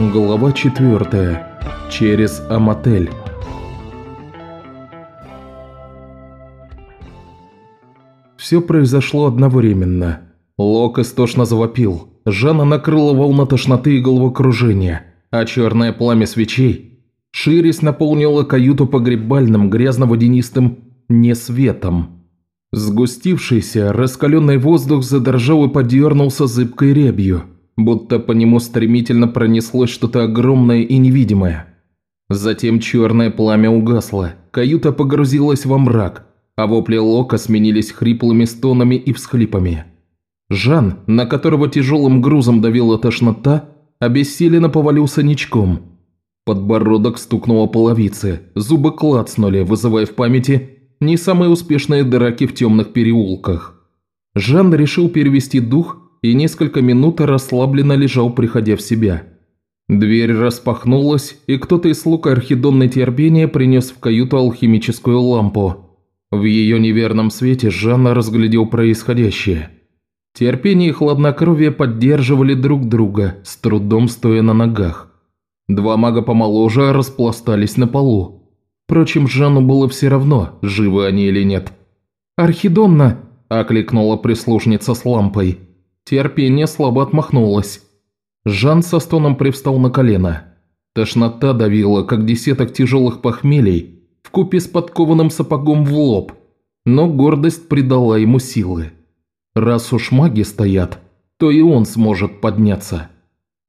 Глава 4. Через Амотель. Все произошло одновременно. Лок истошно завопил. Жанна накрыла волна тошноты и головокружения, а черное пламя свечей, ширясь, наполнило каюту погребальным грязно-водянистым несветом. Сгустившийся, раскаленный воздух задрожал и подернулся зыбкой рябью – будто по нему стремительно пронеслось что-то огромное и невидимое. Затем черное пламя угасло, каюта погрузилась во мрак, а вопли Лока сменились хриплыми стонами и всхлипами. Жан, на которого тяжелым грузом давила тошнота, обессиленно повалился ничком. Подбородок стукнуло половицы, зубы клацнули, вызывая в памяти не самые успешные драки в темных переулках. Жан решил перевести дух и несколько минут расслабленно лежал, приходя в себя. Дверь распахнулась, и кто-то из слуг архидонной терпения принес в каюту алхимическую лампу. В ее неверном свете Жанна разглядел происходящее. Терпение и хладнокровие поддерживали друг друга, с трудом стоя на ногах. Два мага помоложе распластались на полу. Впрочем, Жанну было все равно, живы они или нет. «Архидонна!» – окликнула прислужница с лампой. Терпение слабо отмахнулось. Жан со стоном привстал на колено. Тошнота давила, как десяток тяжелых похмелий, в купе с подкованным сапогом в лоб, но гордость придала ему силы. Раз уж маги стоят, то и он сможет подняться.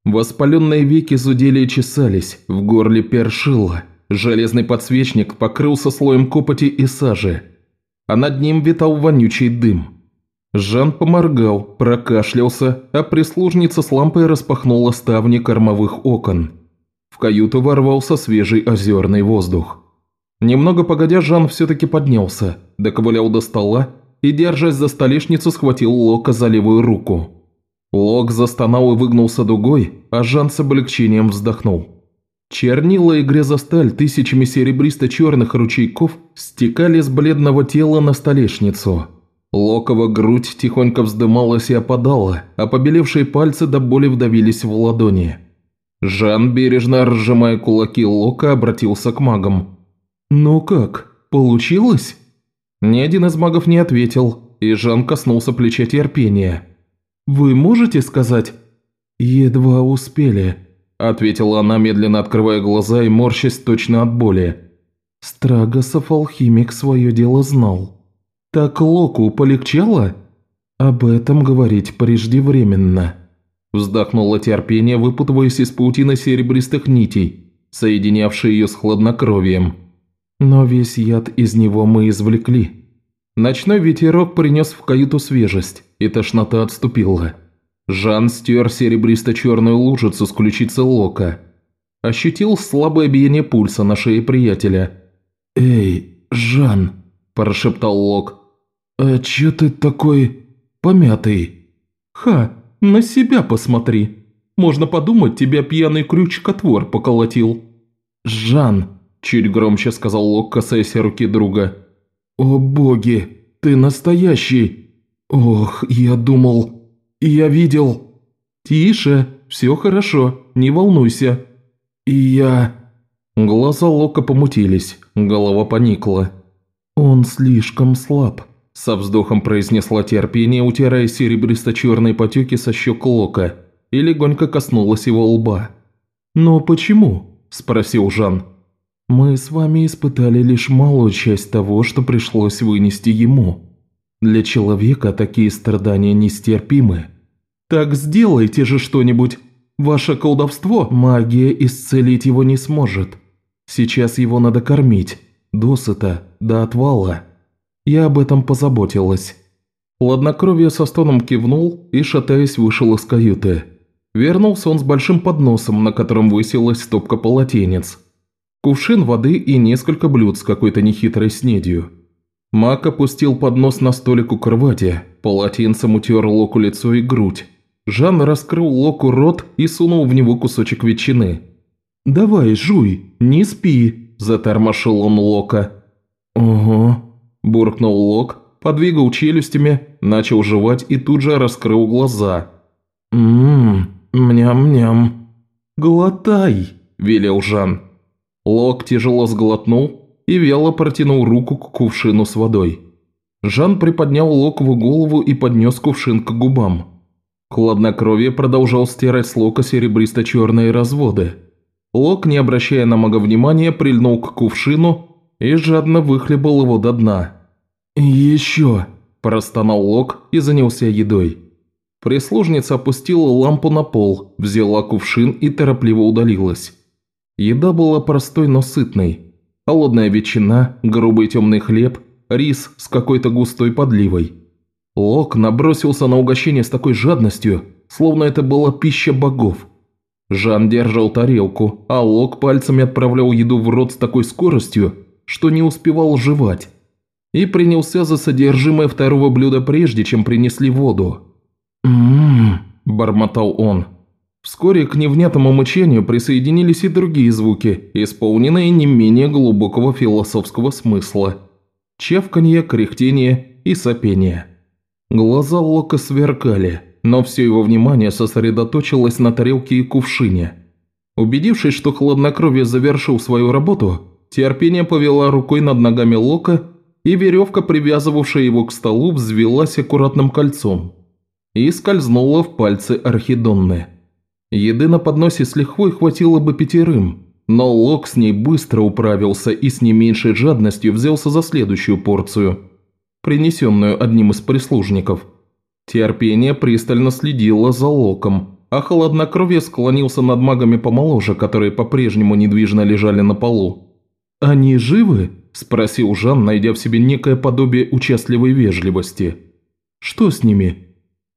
Воспаленные веки зудели и чесались, в горле першило, железный подсвечник покрылся слоем копоти и сажи, а над ним витал вонючий дым. Жан поморгал, прокашлялся, а прислужница с лампой распахнула ставни кормовых окон. В каюту ворвался свежий озерный воздух. Немного погодя, Жан все-таки поднялся, доковылял до стола и, держась за столешницу, схватил Лока за левую руку. Лок застонал и выгнулся дугой, а Жан с облегчением вздохнул. Чернила и грязосталь тысячами серебристо-черных ручейков стекали с бледного тела на столешницу – Локова грудь тихонько вздымалась и опадала, а побелевшие пальцы до боли вдавились в ладони. Жан, бережно разжимая кулаки Лока, обратился к магам. «Ну как, получилось?» Ни один из магов не ответил, и Жан коснулся плеча терпения. «Вы можете сказать?» «Едва успели», – ответила она, медленно открывая глаза и морщась точно от боли. Страгосов алхимик свое дело знал. «Так Локу полегчало?» «Об этом говорить преждевременно», – вздохнуло терпение, выпутываясь из паутины серебристых нитей, соединявшей ее с хладнокровием. «Но весь яд из него мы извлекли». Ночной ветерок принес в каюту свежесть, и тошнота отступила. Жан стер серебристо-черную лужицу с ключицы Лока. Ощутил слабое биение пульса на шее приятеля. «Эй, Жан!» – прошептал Лок. «А чё ты такой помятый?» «Ха, на себя посмотри. Можно подумать, тебя пьяный крючкотвор поколотил». «Жан», – чуть громче сказал Лок, касаясь руки друга. «О боги, ты настоящий! Ох, я думал, я видел...» «Тише, все хорошо, не волнуйся». «И я...» Глаза Лока помутились, голова поникла. «Он слишком слаб», со вздохом произнесла терпение, утирая серебристо-черные потеки со щек Лока, и легонько коснулась его лба. «Но почему?» – спросил Жан. «Мы с вами испытали лишь малую часть того, что пришлось вынести ему. Для человека такие страдания нестерпимы. Так сделайте же что-нибудь. Ваше колдовство, магия исцелить его не сможет. Сейчас его надо кормить, досыта, до отвала». Я об этом позаботилась». Хладнокровие со стоном кивнул и, шатаясь, вышел из каюты. Вернулся он с большим подносом, на котором высилась стопка полотенец. Кувшин воды и несколько блюд с какой-то нехитрой снедью. Мак опустил поднос на столик у кровати, полотенцем утер Локу лицо и грудь. Жан раскрыл Локу рот и сунул в него кусочек ветчины. «Давай, жуй, не спи», – затормошил он Лока. «Ого», – буркнул Лок, подвигал челюстями, начал жевать и тут же раскрыл глаза. «Ммм, мням-мням». «Глотай!» – велел Жан. Лок тяжело сглотнул и вяло протянул руку к кувшину с водой. Жан приподнял Локову голову и поднес кувшин к губам. Хладнокровие продолжал стирать с Лока серебристо-черные разводы. Лок, не обращая на мага внимания, прильнул к кувшину и жадно выхлебал его до дна. «Еще!» – простонал Лок и занялся едой. Прислужница опустила лампу на пол, взяла кувшин и торопливо удалилась. Еда была простой, но сытной. Холодная ветчина, грубый темный хлеб, рис с какой-то густой подливой. Лок набросился на угощение с такой жадностью, словно это была пища богов. Жан держал тарелку, а Лок пальцами отправлял еду в рот с такой скоростью, что не успевал жевать. И принялся за содержимое второго блюда прежде, чем принесли воду. «М-м-м», бормотал он. Вскоре к невнятному мычанию присоединились и другие звуки, исполненные не менее глубокого философского смысла. Чавканье, кряхтение и сопение. Глаза Лока сверкали, но все его внимание сосредоточилось на тарелке и кувшине. Убедившись, что хладнокровие завершил свою работу, терпение повела рукой над ногами Лока, и веревка, привязывавшая его к столу, взвелась аккуратным кольцом и скользнула в пальцы Архидонны. Еды на подносе с лихвой хватило бы пятерым, но Лок с ней быстро управился и с не меньшей жадностью взялся за следующую порцию, принесенную одним из прислужников. Терпение пристально следило за Локом, а холоднокровие склонился над магами помоложе, которые по-прежнему недвижно лежали на полу. «Они живы?» – спросил Жан, найдя в себе некое подобие участливой вежливости. «Что с ними?»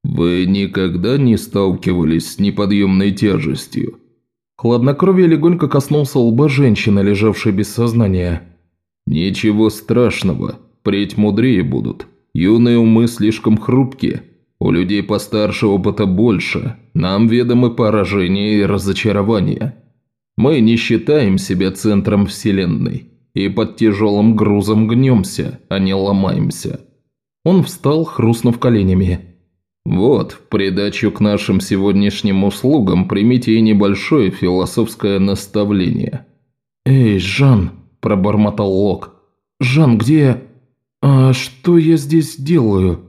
«Вы никогда не сталкивались с неподъемной тяжестью?» Хладнокровие легонько коснулся лба женщины, лежавшей без сознания. «Ничего страшного, впредь мудрее будут. Юные умы слишком хрупкие. У людей постарше опыта больше. Нам ведомы поражения и разочарования. Мы не считаем себя центром Вселенной и под тяжелым грузом гнемся, а не ломаемся». Он встал, хрустнув коленями. Вот, в придачу к нашим сегодняшним услугам примите и небольшое философское наставление. «Эй, Жан!» – пробормотал Лок. «Жан, где... А что я здесь делаю?»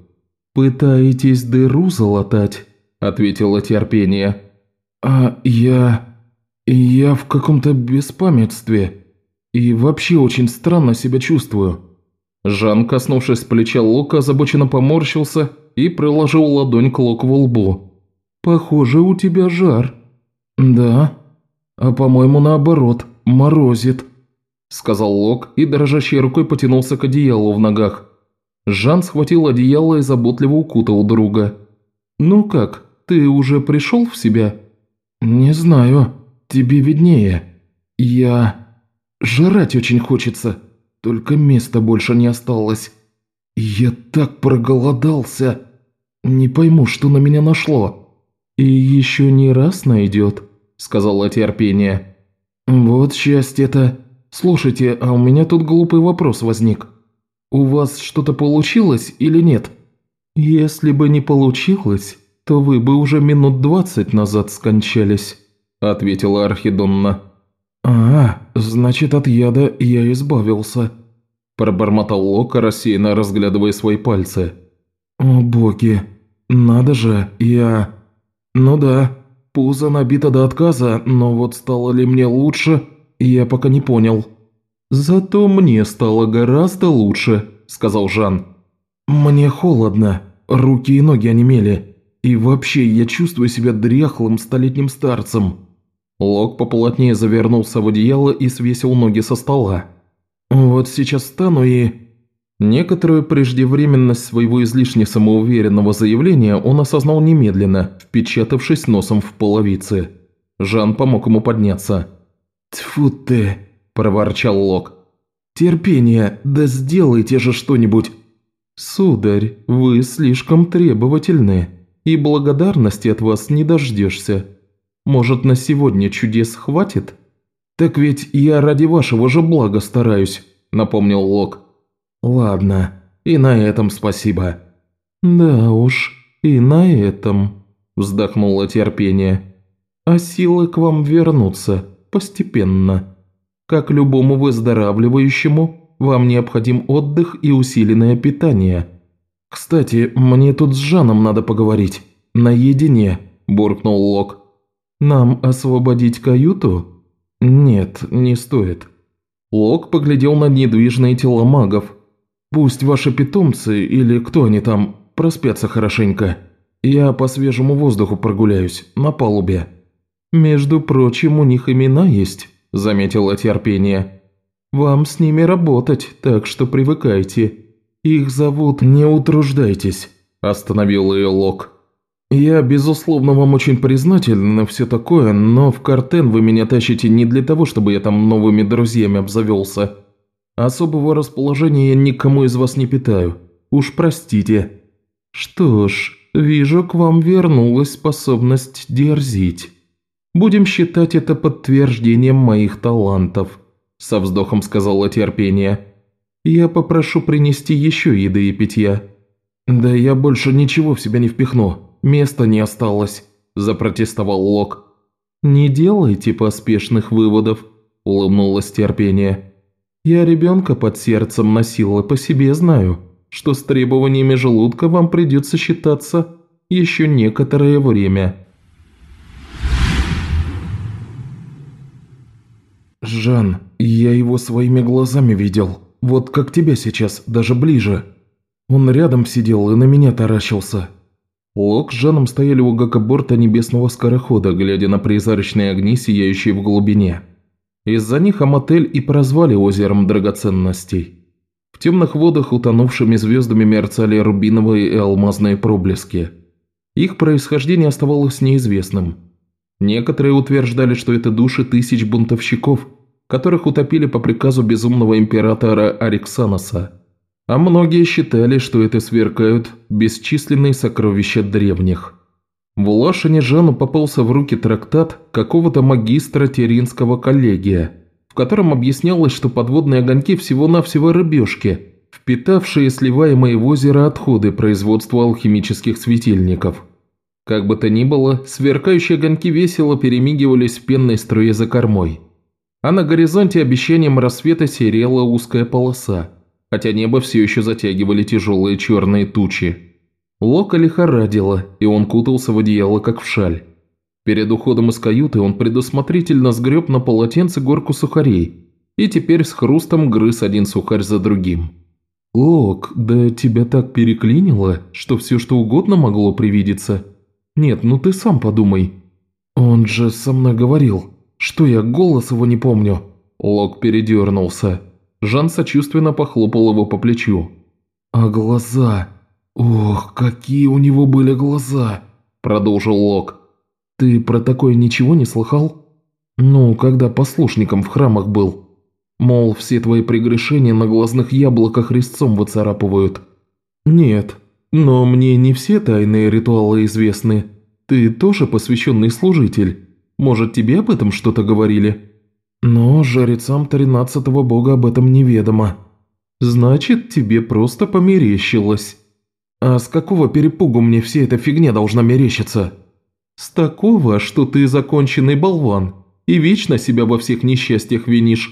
«Пытаетесь дыру залатать?» – ответила терпение. «А я... я в каком-то беспамятстве. И вообще очень странно себя чувствую». Жан, коснувшись плеча Лока, озабоченно поморщился – и приложил ладонь к Локову лбу. «Похоже, у тебя жар». «Да. А по-моему, наоборот, морозит», – сказал Лок и дрожащей рукой потянулся к одеялу в ногах. Жан схватил одеяло и заботливо укутал друга. «Ну как, ты уже пришел в себя?» «Не знаю. Тебе виднее. Я... Жрать очень хочется, только места больше не осталось». «Я так проголодался! Не пойму, что на меня нашло!» «И еще не раз найдет», – сказала терпение. «Вот счастье-то! Слушайте, а у меня тут глупый вопрос возник. У вас что-то получилось или нет?» «Если бы не получилось, то вы бы уже минут двадцать назад скончались», – ответила Архидонна. «А, значит, от яда я избавился», Пробормотал Лока, рассеянно разглядывая свои пальцы. «О боги, надо же, я... Ну да, пузо набито до отказа, но вот стало ли мне лучше, я пока не понял». «Зато мне стало гораздо лучше», – сказал Жан. «Мне холодно, руки и ноги онемели, и вообще я чувствую себя дряхлым столетним старцем». Лок поплотнее завернулся в одеяло и свесил ноги со стола. Вот сейчас встану и...» Некоторую преждевременность своего излишне самоуверенного заявления он осознал немедленно, впечатавшись носом в половице. Жан помог ему подняться. «Тьфу ты!» – проворчал Лок. «Терпение, да сделайте же что-нибудь!» «Сударь, вы слишком требовательны, и благодарности от вас не дождешься. Может, на сегодня чудес хватит?» «Так ведь я ради вашего же блага стараюсь», – напомнил Лок. «Ладно, и на этом спасибо». «Да уж, и на этом», – вздохнуло терпение. а силы к вам вернутся постепенно. Как любому выздоравливающему, вам необходим отдых и усиленное питание. Кстати, мне тут с Жаном надо поговорить. Наедине», – буркнул Лок. «Нам освободить каюту?» «Нет, не стоит». Лок поглядел на недвижные тела магов. «Пусть ваши питомцы, или кто они там, проспятся хорошенько. Я по свежему воздуху прогуляюсь, на палубе». «Между прочим, у них имена есть», – заметила терпение. «Вам с ними работать, так что привыкайте. Их зовут «Не утруждайтесь», – остановил ее Лок. «Я, безусловно, вам очень признателен и все такое, но в Картен вы меня тащите не для того, чтобы я там новыми друзьями обзавелся. Особого расположения я никому из вас не питаю. Уж простите». «Что ж, вижу, к вам вернулась способность дерзить. Будем считать это подтверждением моих талантов», – со вздохом сказала терпение. «Я попрошу принести еще еды и питья». «Да я больше ничего в себя не впихну», Места не осталось», – запротестовал Лок. «Не делайте поспешных выводов», – улыбнулось терпение. «Я ребенка под сердцем носила, по себе знаю, что с требованиями желудка вам придется считаться еще некоторое время». «Жан, я его своими глазами видел, вот как тебя сейчас, даже ближе. Он рядом сидел и на меня таращился, Лок с Жаном стояли у гакоборта небесного скорохода, глядя на призрачные огни, сияющие в глубине. Из-за них Амотель и прозвали озером драгоценностей. В темных водах утонувшими звездами мерцали рубиновые и алмазные проблески. Их происхождение оставалось неизвестным. Некоторые утверждали, что это души тысяч бунтовщиков, которых утопили по приказу безумного императора Ариксаноса а многие считали, что это сверкают бесчисленные сокровища древних. В Улашине Жану попался в руки трактат какого-то магистра Теринского коллегия, в котором объяснялось, что подводные огоньки всего-навсего рыбешки, впитавшие сливаемые в озеро отходы производства алхимических светильников. Как бы то ни было, сверкающие огоньки весело перемигивались в пенной струе за кормой. А на горизонте обещанием рассвета серела узкая полоса – хотя небо все еще затягивали тяжелые черные тучи. Лока лихорадило, и он кутался в одеяло, как в шаль. Перед уходом из каюты он предусмотрительно сгреб на полотенце горку сухарей и теперь с хрустом грыз один сухарь за другим. «Лок, да тебя так переклинило, что все что угодно могло привидеться. Нет, ну ты сам подумай. Он же со мной говорил, что я голос его не помню». Лок передернулся. Жан сочувственно похлопал его по плечу. «А глаза? Ох, какие у него были глаза!» – продолжил Лок. «Ты про такое ничего не слыхал? Ну, когда послушником в храмах был. Мол, все твои прегрешения на глазных яблоках резцом выцарапывают». «Нет, но мне не все тайные ритуалы известны. Ты тоже посвященный служитель. Может, тебе об этом что-то говорили?» Но жрецам тринадцатого бога об этом неведомо. Значит, тебе просто померещилось. А с какого перепугу мне вся эта фигня должна мерещиться? С такого, что ты законченный болван и вечно себя во всех несчастьях винишь.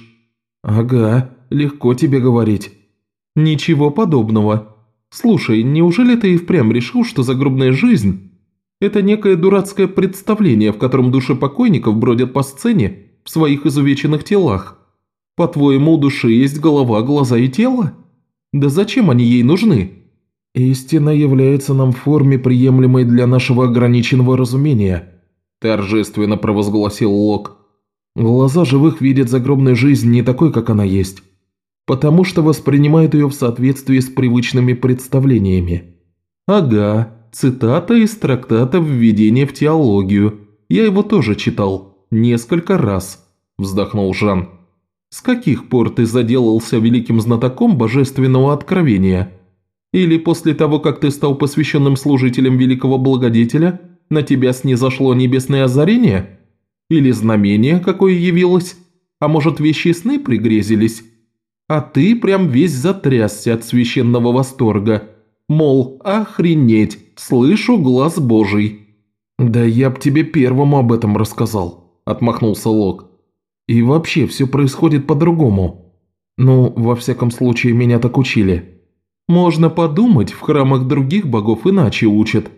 Ага, легко тебе говорить. Ничего подобного. Слушай, неужели ты и впрямь решил, что загробная жизнь – это некое дурацкое представление, в котором души покойников бродят по сцене в своих изувеченных телах. По-твоему, у души есть голова, глаза и тело? Да зачем они ей нужны? Истина является нам в форме, приемлемой для нашего ограниченного разумения, торжественно провозгласил Лок. Глаза живых видят загробную жизнь не такой, как она есть, потому что воспринимают ее в соответствии с привычными представлениями. Ага, цитата из трактата «Введение в теологию». Я его тоже читал. «Несколько раз», – вздохнул Жан. «С каких пор ты заделался великим знатоком божественного откровения? Или после того, как ты стал посвященным служителем великого благодетеля, на тебя снизошло небесное озарение? Или знамение какое явилось? А может, вещи сны пригрезились? А ты прям весь затрясся от священного восторга. Мол, охренеть, слышу глаз Божий». «Да я б тебе первому об этом рассказал», – отмахнулся Лок. «И вообще, все происходит по-другому. Ну, во всяком случае, меня так учили. Можно подумать, в храмах других богов иначе учат.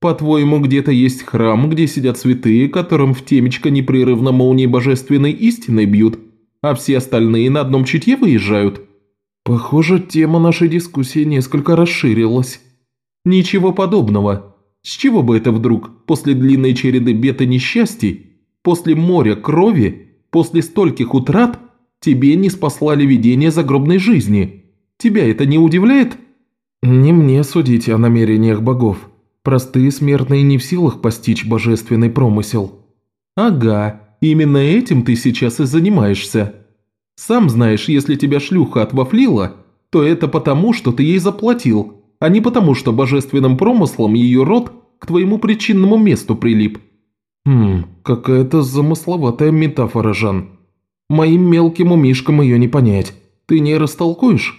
По-твоему, где-то есть храм, где сидят святые, которым в темечко непрерывно молнии божественной истиной бьют, а все остальные на одном чутье выезжают?» «Похоже, тема нашей дискуссии несколько расширилась». «Ничего подобного. С чего бы это вдруг, после длинной череды бед и несчастий, после моря крови, после стольких утрат, тебе не спаслали видение загробной жизни? Тебя это не удивляет?» «Не мне судить о намерениях богов. Простые смертные не в силах постичь божественный промысел». «Ага, именно этим ты сейчас и занимаешься. Сам знаешь, если тебя шлюха отвафлила, то это потому, что ты ей заплатил, а не потому, что божественным промыслом ее род к твоему причинному месту прилип». «Хм, какая-то замысловатая метафора, Жан. Моим мелким умишкам ее не понять. Ты не растолкуешь?»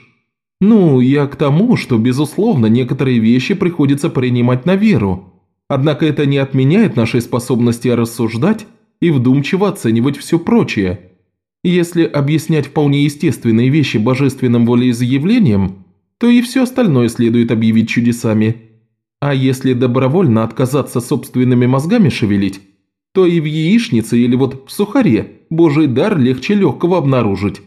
«Ну, я к тому, что, безусловно, некоторые вещи приходится принимать на веру. Однако это не отменяет нашей способности рассуждать и вдумчиво оценивать все прочее. Если объяснять вполне естественные вещи божественным волеизъявлением, то и все остальное следует объявить чудесами. А если добровольно отказаться собственными мозгами шевелить, то и в яичнице или вот в сухаре божий дар легче легкого обнаружить.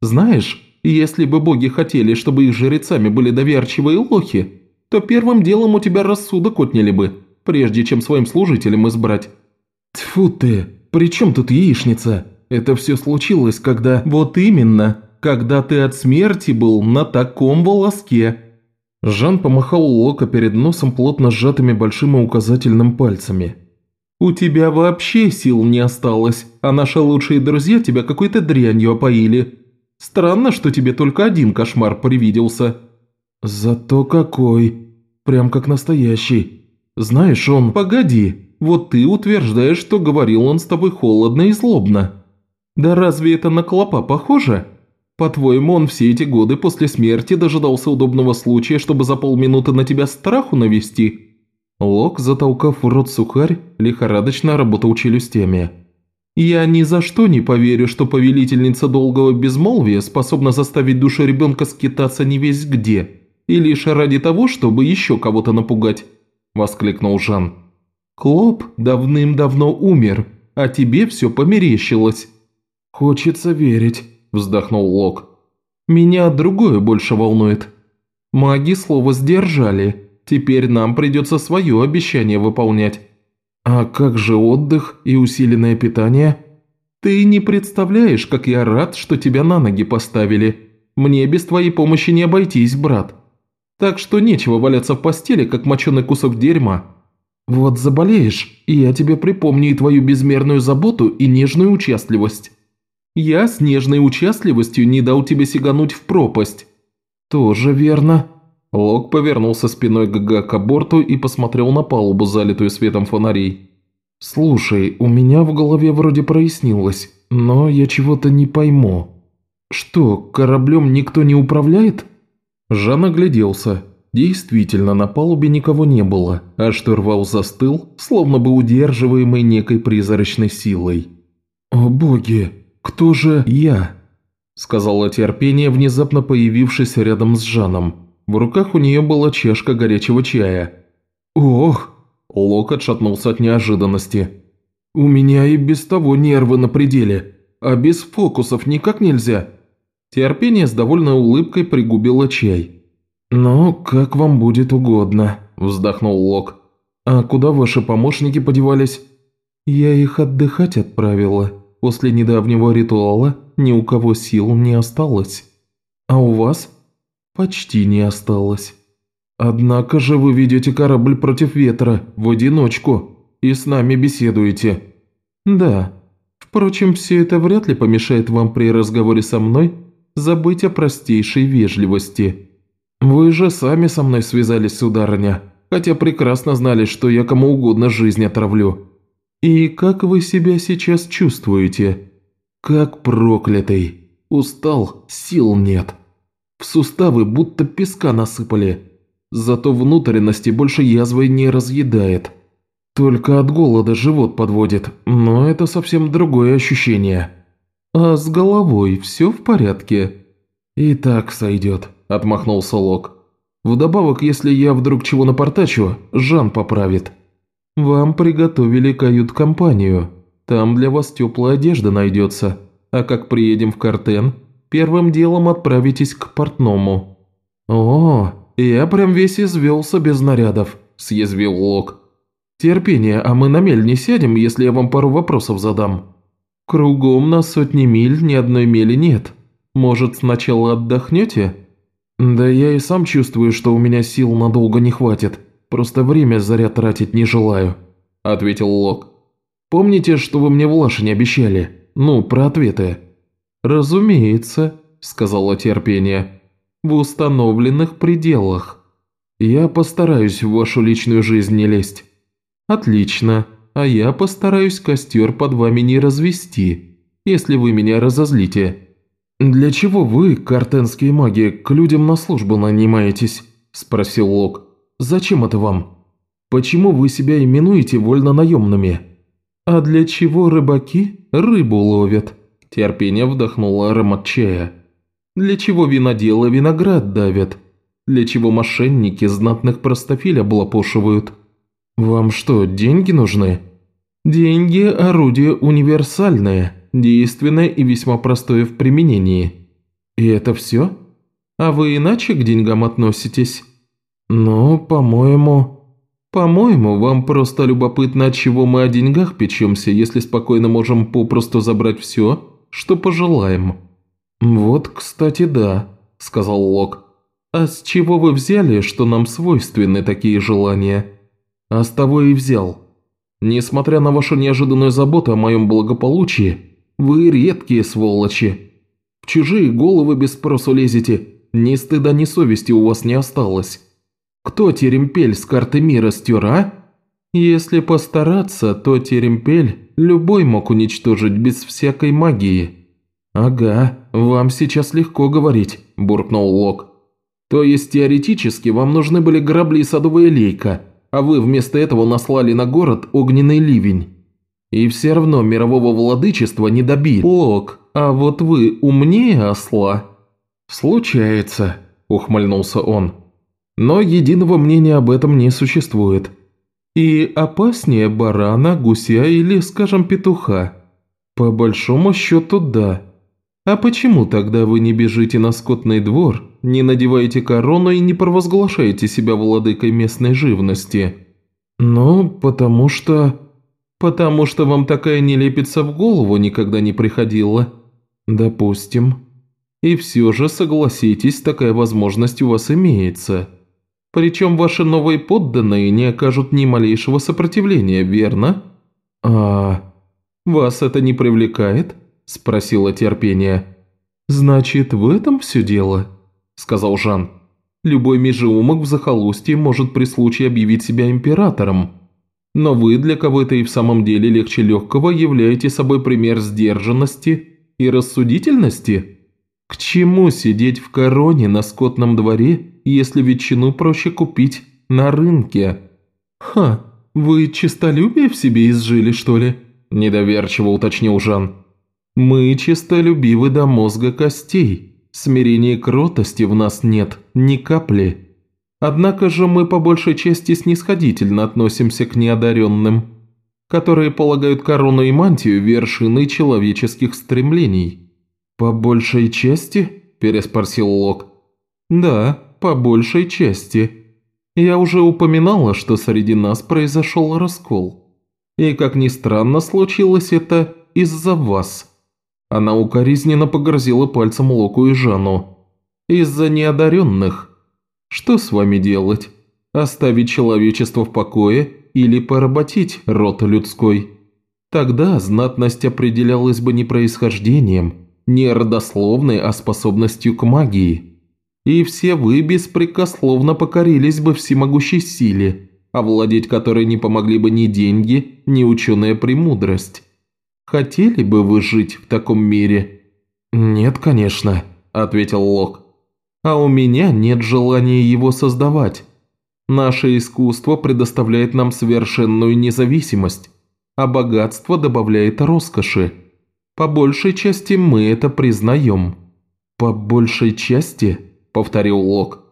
Знаешь, если бы боги хотели, чтобы их жрецами были доверчивые лохи, то первым делом у тебя рассудок отняли бы, прежде чем своим служителям избрать. Тьфу ты, при чем тут яичница? Это все случилось, когда... Вот именно, когда ты от смерти был на таком волоске». Жан помахал Лока перед носом плотно сжатыми большим и указательным пальцами. «У тебя вообще сил не осталось, а наши лучшие друзья тебя какой-то дрянью опоили. Странно, что тебе только один кошмар привиделся». «Зато какой! Прям как настоящий. Знаешь, он...» «Погоди, вот ты утверждаешь, что говорил он с тобой холодно и злобно. Да разве это на клопа похоже?» По-твоему, он все эти годы после смерти дожидался удобного случая, чтобы за полминуты на тебя страху навести?» Лок, затолкав в рот сухарь, лихорадочно работал челюстями. «Я ни за что не поверю, что повелительница долгого безмолвия способна заставить душу ребенка скитаться не весь где, и лишь ради того, чтобы еще кого-то напугать», – воскликнул Жан. «Клоп давным-давно умер, а тебе все померещилось». «Хочется верить», вздохнул Лок. «Меня другое больше волнует. Маги слово сдержали, теперь нам придется свое обещание выполнять». «А как же отдых и усиленное питание?» «Ты не представляешь, как я рад, что тебя на ноги поставили. Мне без твоей помощи не обойтись, брат. Так что нечего валяться в постели, как моченый кусок дерьма. Вот заболеешь, и я тебе припомню и твою безмерную заботу и нежную участливость». Я с нежной участливостью не дал тебе сигануть в пропасть». «Тоже верно». Лок повернулся спиной к гакоборту и посмотрел на палубу, залитую светом фонарей. «Слушай, у меня в голове вроде прояснилось, но я чего-то не пойму. Что, кораблем никто не управляет?» Жан огляделся. Действительно, на палубе никого не было, а штурвал застыл, словно бы удерживаемый некой призрачной силой. «О боги!» «Кто же я?» – сказала терпение, внезапно появившись рядом с Жаном. В руках у нее была чашка горячего чая. «Ох!» – Лок отшатнулся от неожиданности. «У меня и без того нервы на пределе, а без фокусов никак нельзя». Терпение с довольной улыбкой пригубило чай. «Ну, как вам будет угодно», – вздохнул Лок. «А куда ваши помощники подевались?» «Я их отдыхать отправила», После недавнего ритуала ни у кого сил не осталось. А у вас? Почти не осталось. Однако же вы ведете корабль против ветра, в одиночку, и с нами беседуете. Да. Впрочем, все это вряд ли помешает вам при разговоре со мной забыть о простейшей вежливости. Вы же сами со мной связались, сударыня, хотя прекрасно знали, что я кому угодно жизнь отравлю. «И как вы себя сейчас чувствуете?» «Как проклятый. Устал, сил нет. В суставы будто песка насыпали. Зато внутренности больше язвой не разъедает. Только от голода живот подводит, но это совсем другое ощущение. А с головой все в порядке?» «И так сойдет», – отмахнулся Лок. «Вдобавок, если я вдруг чего напортачу, Жан поправит. Вам приготовили кают-компанию. Там для вас теплая одежда найдется. А как приедем в Картен, первым делом отправитесь к портному». «О, я прям весь извелся без нарядов», – съязвил Лок. «Терпение, а мы на мель не сядем, если я вам пару вопросов задам?» «Кругом на сотни миль ни одной мели нет. Может, сначала отдохнете?» «Да я и сам чувствую, что у меня сил надолго не хватит. Просто время зря тратить не желаю», – ответил Лок. «Помните, что вы мне в Лашине обещали? Ну, про ответы?» «Разумеется», – сказала терпение. «В установленных пределах. Я постараюсь в вашу личную жизнь не лезть». «Отлично. А я постараюсь костер под вами не развести, если вы меня разозлите». «Для чего вы, картенские маги, к людям на службу нанимаетесь?» – спросил Лок. «Зачем это вам? Почему вы себя именуете вольно-наемными?» «А для чего рыбаки рыбу ловят?» – терпение вдохнула аромат чая. «Для чего виноделы виноград давят? Для чего мошенники знатных простофиль облапошивают?» «Вам что, деньги нужны?» «Деньги – орудие универсальное, действенное и весьма простое в применении. И это все? А вы иначе к деньгам относитесь?» «Ну, по-моему...» «По-моему, вам просто любопытно, от чего мы о деньгах печемся, если спокойно можем попросту забрать все, что пожелаем». «Вот, кстати, да», – сказал Лок. «А с чего вы взяли, что нам свойственны такие желания?» а с того и взял. Несмотря на вашу неожиданную заботу о моем благополучии, вы редкие сволочи. В чужие головы без спросу лезете, ни стыда, ни совести у вас не осталось. Кто Теремпель с карты мира стер, а? Если постараться, то Теремпель любой мог уничтожить без всякой магии. Ага, вам сейчас легко говорить, буркнул Лок. То есть теоретически вам нужны были грабли и садовая лейка – а вы вместо этого наслали на город огненный ливень. И все равно мирового владычества не добили. Лок, а вот вы умнее осла?» «Случается», – ухмыльнулся он. «Но единого мнения об этом не существует. И опаснее барана, гуся или, скажем, петуха. По большому счету, да. А почему тогда вы не бежите на скотный двор, не надеваете корону и не провозглашаете себя владыкой местной живности? Ну, потому что... Потому что вам такая нелепица в голову никогда не приходила. Допустим. И все же, согласитесь, такая возможность у вас имеется. Причем ваши новые подданные не окажут ни малейшего сопротивления, верно? А... Вас это не привлекает? – спросила терпение. «Значит, в этом все дело?» – сказал Жан. «Любой межеумок в захолустье может при случае объявить себя императором. Но вы для кого-то и в самом деле легче легкого являете собой пример сдержанности и рассудительности. К чему сидеть в короне на скотном дворе, если ветчину проще купить на рынке?» «Ха, вы честолюбие в себе изжили, что ли?» – недоверчиво уточнил Жан. Мы честолюбивы до мозга костей. Смирения и кротости в нас нет ни капли. Однако же мы по большей части снисходительно относимся к неодаренным, которые полагают корону и мантию вершиной человеческих стремлений. «По большей части?» – переспросил Лок. «Да, по большей части. Я уже упоминала, что среди нас произошел раскол. И, как ни странно, случилось это из-за вас». Она укоризненно погрозила пальцем Локу и Жану. «Из-за неодаренных. Что с вами делать? Оставить человечество в покое или поработить род людской? Тогда знатность определялась бы не происхождением, не родословной, а способностью к магии. И все вы беспрекословно покорились бы всемогущей силе, овладеть которой не помогли бы ни деньги, ни ученая премудрость. Хотели бы вы жить в таком мире?» «Нет, конечно», – ответил Лок. «А у меня нет желания его создавать. Наше искусство предоставляет нам совершенную независимость, а богатство добавляет роскоши. По большей части мы это признаем». «По большей части?» – повторил Лок.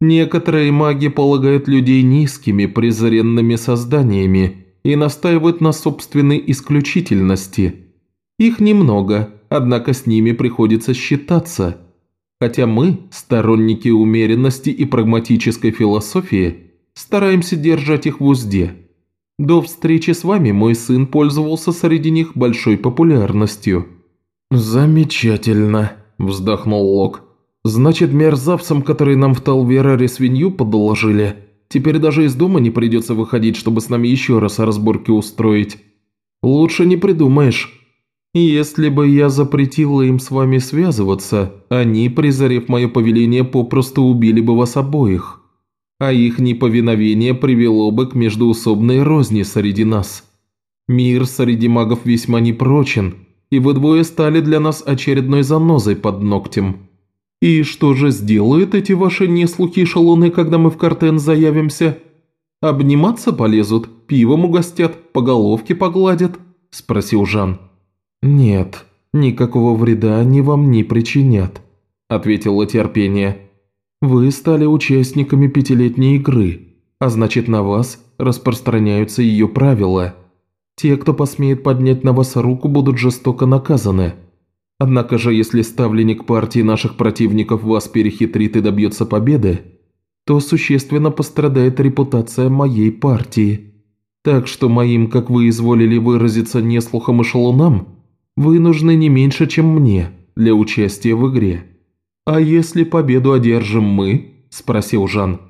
«Некоторые маги полагают людей низкими, презренными созданиями и настаивают на собственной исключительности. Их немного, однако с ними приходится считаться. Хотя мы, сторонники умеренности и прагматической философии, стараемся держать их в узде. До встречи с вами мой сын пользовался среди них большой популярностью». «Замечательно», – вздохнул Лок. «Значит, мерзавцам, которые нам в Талвераре свинью подоложили, теперь даже из дома не придется выходить, чтобы с нами еще раз разборки устроить. Лучше не придумаешь». «Если бы я запретила им с вами связываться, они, презарев мое повеление, попросту убили бы вас обоих, а их неповиновение привело бы к междуусобной розни среди нас. Мир среди магов весьма непрочен, и вы двое стали для нас очередной занозой под ногтем. И что же сделают эти ваши неслухи шалуны, когда мы в картен заявимся? Обниматься полезут, пивом угостят, по головке погладят?» – спросил Жан. «Нет, никакого вреда они вам не причинят», – ответила терпение. «Вы стали участниками пятилетней игры, а значит на вас распространяются ее правила». Те, кто посмеет поднять на вас руку, будут жестоко наказаны. Однако же, если ставленник партии наших противников вас перехитрит и добьется победы, то существенно пострадает репутация моей партии. Так что моим, как вы изволили выразиться, неслухом и шалунам, вы нужны не меньше, чем мне для участия в игре. А если победу одержим мы, спросил Жан,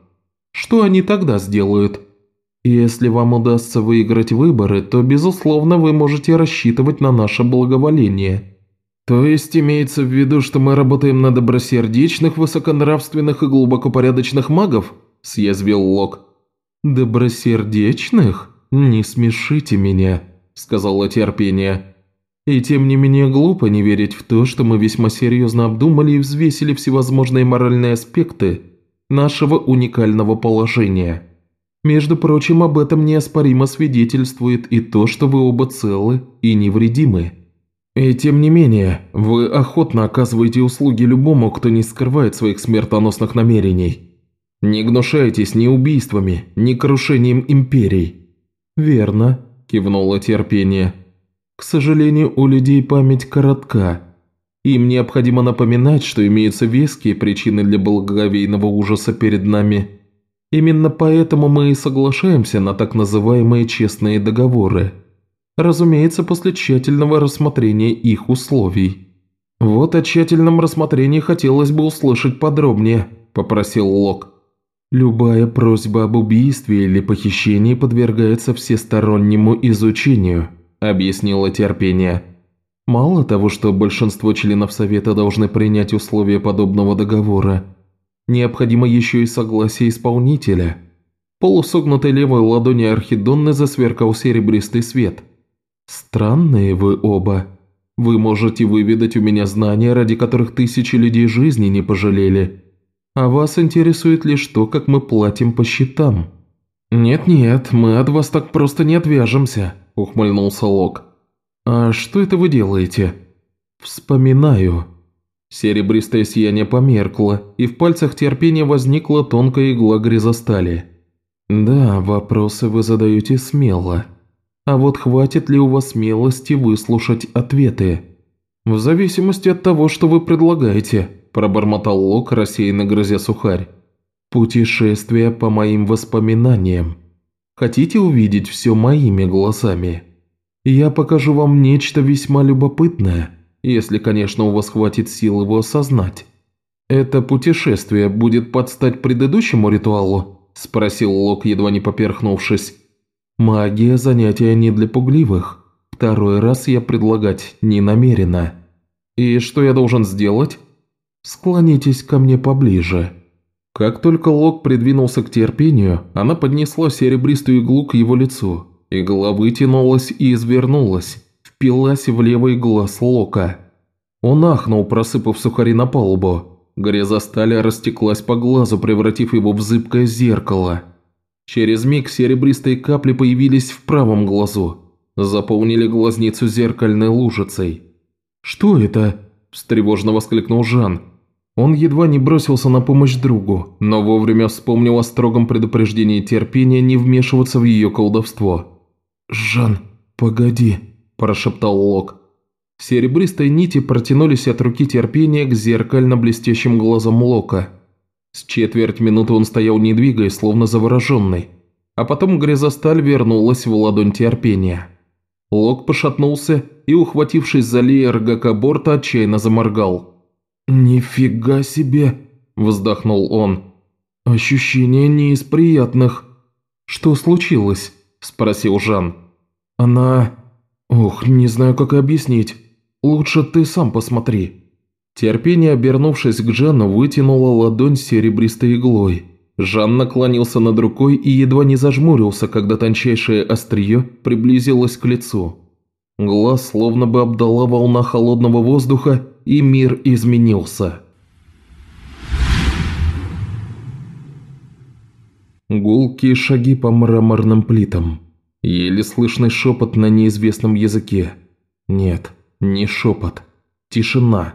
что они тогда сделают?» Если вам удастся выиграть выборы, то, безусловно, вы можете рассчитывать на наше благоволение. То есть имеется в виду, что мы работаем на добросердечных, высоконравственных и глубоко порядочных магов? Съязвил Лок. Добросердечных? Не смешите меня, сказала терпение. И тем не менее глупо не верить в то, что мы весьма серьезно обдумали и взвесили всевозможные моральные аспекты нашего уникального положения. Между прочим, об этом неоспоримо свидетельствует и то, что вы оба целы и невредимы. И тем не менее, вы охотно оказываете услуги любому, кто не скрывает своих смертоносных намерений. Не гнушайтесь ни убийствами, ни крушением империй. «Верно», – кивнуло терпение. «К сожалению, у людей память коротка. Им необходимо напоминать, что имеются веские причины для благоговейного ужаса перед нами» Именно поэтому мы и соглашаемся на так называемые честные договоры. Разумеется, после тщательного рассмотрения их условий. «Вот о тщательном рассмотрении хотелось бы услышать подробнее», – попросил Лок. «Любая просьба об убийстве или похищении подвергается всестороннему изучению», – объяснила терпение. «Мало того, что большинство членов Совета должны принять условия подобного договора – Необходимо еще и согласие исполнителя. Полусогнутой левой ладони Архидонны засверкал серебристый свет. «Странные вы оба. Вы можете выведать у меня знания, ради которых тысячи людей жизни не пожалели. А вас интересует лишь то, как мы платим по счетам». «Нет-нет, мы от вас так просто не отвяжемся», – ухмыльнулся Лок. «А что это вы делаете?» «Вспоминаю», Серебристое сияние померкло, и в пальцах терпения возникла тонкая игла грязостали. «Да, вопросы вы задаете смело. А вот хватит ли у вас смелости выслушать ответы?» «В зависимости от того, что вы предлагаете», – пробормотал Лок, рассеянно грызя сухарь. «Путешествие по моим воспоминаниям. Хотите увидеть все моими глазами? Я покажу вам нечто весьма любопытное» если, конечно, у вас хватит сил его осознать. «Это путешествие будет подстать предыдущему ритуалу?» – спросил Лок, едва не поперхнувшись. «Магия – занятие не для пугливых. Второй раз я предлагать не намерена. И что я должен сделать?» «Склонитесь ко мне поближе». Как только Лок придвинулся к терпению, она поднесла серебристую иглу к его лицу. Игла вытянулась и извернулась впилась в левый глаз Лока. Он ахнул, просыпав сухари на палубу. Гряза стали растеклась по глазу, превратив его в зыбкое зеркало. Через миг серебристые капли появились в правом глазу, заполнили глазницу зеркальной лужицей. «Что это?» – встревожно воскликнул Жан. Он едва не бросился на помощь другу, но вовремя вспомнил о строгом предупреждении терпения не вмешиваться в ее колдовство. «Жан, погоди», – прошептал Лок. Серебристые нити протянулись от руки терпения к зеркально-блестящим глазам Лока. С четверть минуты он стоял не двигаясь, словно завороженный, а потом грязосталь вернулась в ладонь терпения. Лок пошатнулся и, ухватившись за леер Гакаборта, отчаянно заморгал – «Нифига себе!» – вздохнул он. «Ощущение не из приятных». «Что случилось?» – спросил Жан. «Она... Ох, не знаю, как объяснить. Лучше ты сам посмотри». Терпение, обернувшись к Жанну, вытянула ладонь серебристой иглой. Жан наклонился над рукой и едва не зажмурился, когда тончайшее острие приблизилось к лицу. Глаз словно бы обдала волна холодного воздуха, и мир изменился. Гулкие шаги по мраморным плитам. Еле слышный шепот на неизвестном языке. Нет, не шепот. Тишина.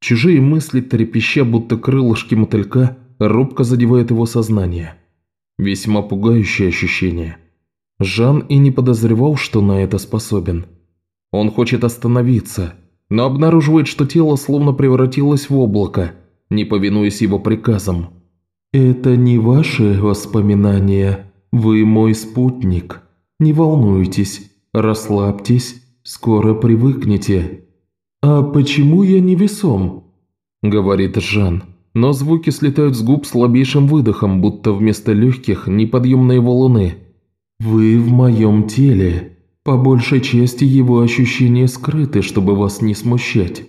Чужие мысли, трепеща, будто крылышки мотылька, робко задевают его сознание. Весьма пугающее ощущение. Жан и не подозревал, что на это способен. Он хочет остановиться, но обнаруживает, что тело словно превратилось в облако, не повинуясь его приказам. «Это не ваши воспоминания. Вы мой спутник. Не волнуйтесь, расслабьтесь, скоро привыкнете». «А почему я невесом?» – говорит Жан, но звуки слетают с губ слабейшим выдохом, будто вместо легких неподъемные валуны. «Вы в моем теле. По большей части его ощущения скрыты, чтобы вас не смущать.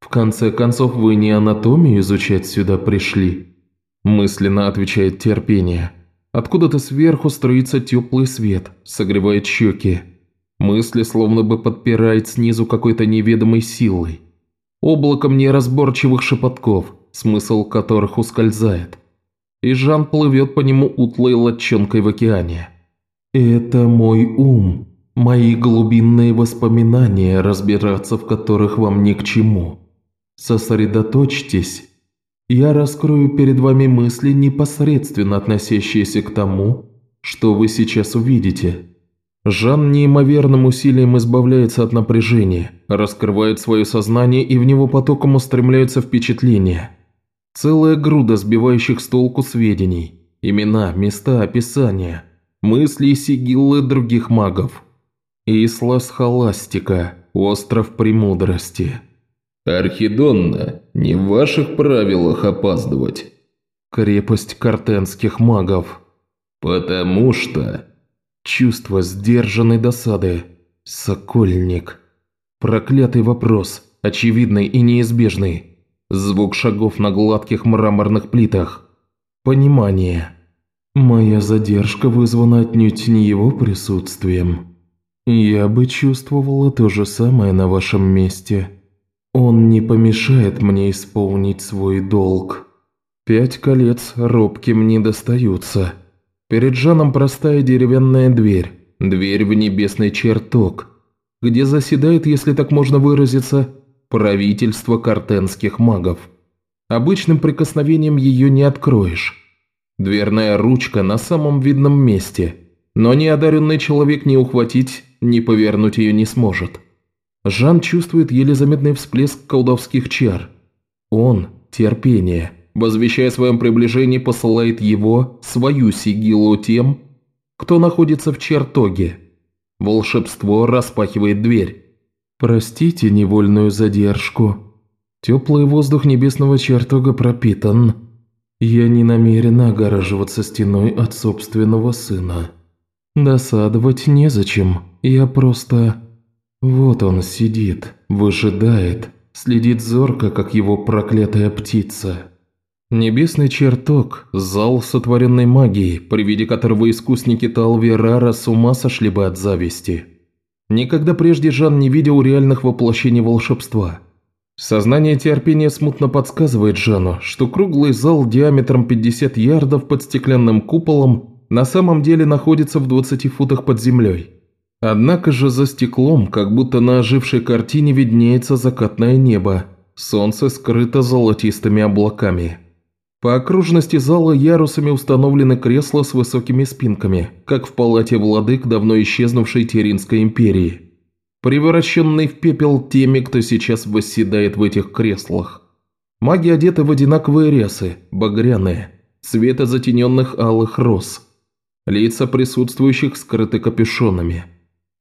В конце концов, вы не анатомию изучать сюда пришли. Мысленно отвечает терпение. Откуда-то сверху струится теплый свет, согревает щеки. Мысли словно бы подпирает снизу какой-то неведомой силой. Облаком неразборчивых шепотков, смысл которых ускользает. И Жан плывет по нему утлой лодчонкой в океане. «Это мой ум», Мои глубинные воспоминания, разбираться в которых вам ни к чему. Сосредоточьтесь. Я раскрою перед вами мысли, непосредственно относящиеся к тому, что вы сейчас увидите. Жан неимоверным усилием избавляется от напряжения, раскрывает свое сознание и в него потоком устремляются впечатления. Целая груда сбивающих с толку сведений, имена, места, описания, мысли и сигиллы других магов – Исла Схоластика, остров Премудрости. Архидонна, не в ваших правилах опаздывать. Крепость картенских магов. Потому что... Чувство сдержанной досады. Сокольник. Проклятый вопрос, очевидный и неизбежный. Звук шагов на гладких мраморных плитах. Понимание. Моя задержка вызвана отнюдь не его присутствием. «Я бы чувствовала то же самое на вашем месте. Он не помешает мне исполнить свой долг. Пять колец робким не достаются. Перед Жаном простая деревянная дверь, дверь в небесный чертог, где заседает, если так можно выразиться, правительство картенских магов. Обычным прикосновением ее не откроешь. Дверная ручка на самом видном месте, но неодаренный человек не ухватить не повернуть ее не сможет. Жан чувствует еле заметный всплеск колдовских чар. Он – терпение. Возвещая своем приближении, посылает его, свою сигилу тем, кто находится в чертоге. Волшебство распахивает дверь. «Простите невольную задержку. Теплый воздух небесного чертога пропитан. Я не намерен огораживаться стеной от собственного сына. Досадовать незачем». Я просто... Вот он сидит, выжидает, следит зорко, как его проклятая птица. Небесный чертог – зал сотворенной магии, при виде которого искусники Талверара с ума сошли бы от зависти. Никогда прежде Жан не видел реальных воплощений волшебства. Сознание терпения смутно подсказывает Жану, что круглый зал диаметром 50 ярдов под стеклянным куполом на самом деле находится в 20 футах под землей. Однако же за стеклом, как будто на ожившей картине, виднеется закатное небо. Солнце скрыто золотистыми облаками. По окружности зала ярусами установлены кресла с высокими спинками, как в палате владык давно исчезнувшей Теринской империи, превращенной в пепел теми, кто сейчас восседает в этих креслах. Маги одеты в одинаковые рясы, багряные, цвета затененных алых роз. Лица присутствующих скрыты капюшонами.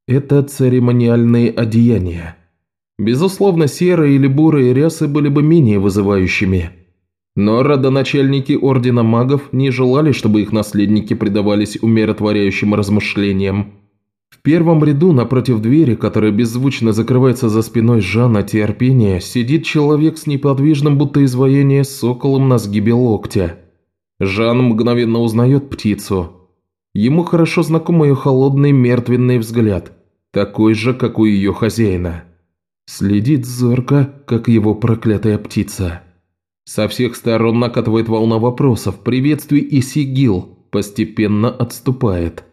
Это церемониальные одеяния. Безусловно, серые или бурые рясы были бы менее вызывающими – но родоначальники Ордена Магов не желали, чтобы их наследники предавались умиротворяющим размышлениям. В первом ряду напротив двери, которая беззвучно закрывается за спиной Жана Терпения, сидит человек с неподвижным будто изваяние соколом на сгибе локтя. Жан мгновенно узнает птицу. Ему хорошо знаком ее холодный мертвенный взгляд, такой же, как у ее хозяина. Следит зорко, как его проклятая птица. Со всех сторон накатывает волна вопросов, приветствий и сигил, постепенно отступает.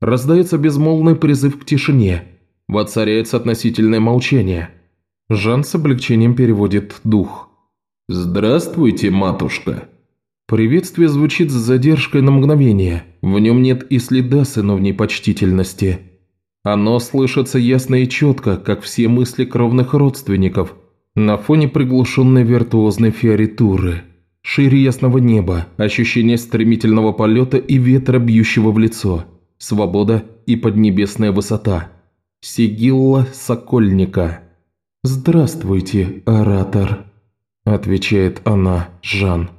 Раздается безмолвный призыв к тишине, воцаряется относительное молчание. Жан с облегчением переводит дух. «Здравствуйте, матушка!» Приветствие звучит с задержкой на мгновение, в нем нет и следа сыновней почтительности. Оно слышится ясно и четко, как все мысли кровных родственников – на фоне приглушенной виртуозной фиоритуры, шире ясного неба, ощущение стремительного полета и ветра, бьющего в лицо, свобода и поднебесная высота. Сигилла Сокольника. «Здравствуйте, оратор», – отвечает она, Жан.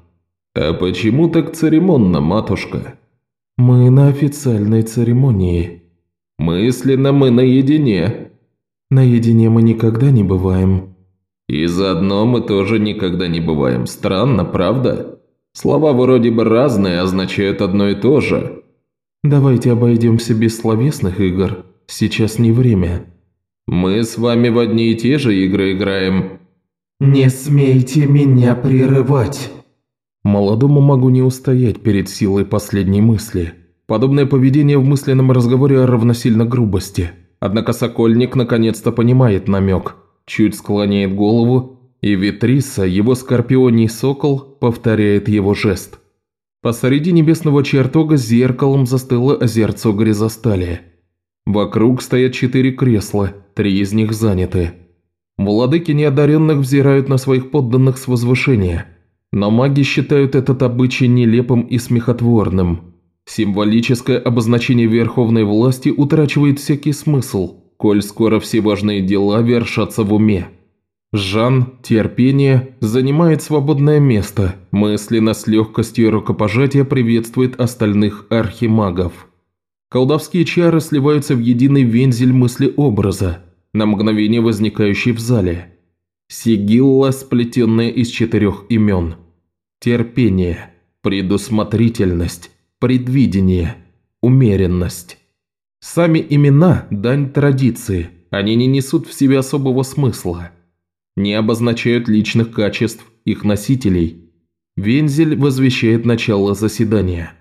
«А почему так церемонно, матушка?» «Мы на официальной церемонии». «Мысленно мы наедине». «Наедине мы никогда не бываем», и заодно мы тоже никогда не бываем. Странно, правда? Слова вроде бы разные, означают одно и то же. Давайте обойдемся без словесных игр. Сейчас не время. Мы с вами в одни и те же игры играем. Не смейте меня прерывать. Молодому могу не устоять перед силой последней мысли. Подобное поведение в мысленном разговоре равносильно грубости. Однако Сокольник наконец-то понимает намек – чуть склоняет голову, и Витриса, его скорпионий сокол, повторяет его жест. Посреди небесного чертога зеркалом застыло озерцо грязосталия. Вокруг стоят четыре кресла, три из них заняты. Владыки неодаренных взирают на своих подданных с возвышения, но маги считают этот обычай нелепым и смехотворным. Символическое обозначение верховной власти утрачивает всякий смысл – коль скоро все важные дела вершатся в уме. Жан, терпение, занимает свободное место, мысленно с легкостью рукопожатия приветствует остальных архимагов. Колдовские чары сливаются в единый вензель мысли-образа, на мгновение возникающий в зале. Сигилла, сплетенная из четырех имен. Терпение, предусмотрительность, предвидение, умеренность. Сами имена – дань традиции, они не несут в себе особого смысла. Не обозначают личных качеств их носителей. Вензель возвещает начало заседания.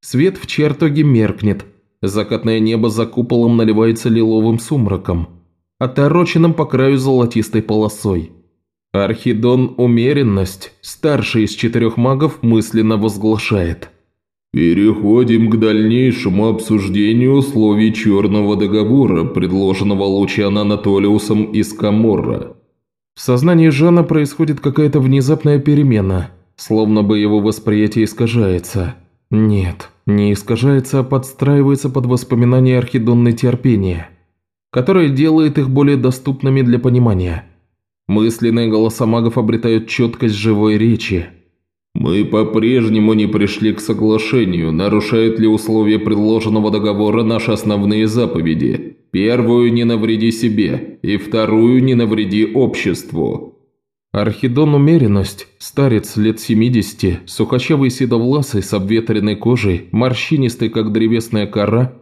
Свет в чертоге меркнет, закатное небо за куполом наливается лиловым сумраком, отороченным по краю золотистой полосой. Архидон «Умеренность», старший из четырех магов, мысленно возглашает – Переходим к дальнейшему обсуждению условий Черного договора, предложенного Лучано Анатолиусом из Каморра. В сознании Жана происходит какая-то внезапная перемена, словно бы его восприятие искажается. Нет, не искажается, а подстраивается под воспоминания архидонной терпения, которое делает их более доступными для понимания. Мысленные голоса магов обретают четкость живой речи – «Мы по-прежнему не пришли к соглашению, нарушают ли условия предложенного договора наши основные заповеди. Первую – не навреди себе, и вторую – не навреди обществу». Архидон Умеренность, старец лет 70, сухощавый седовласый с обветренной кожей, морщинистый, как древесная кора,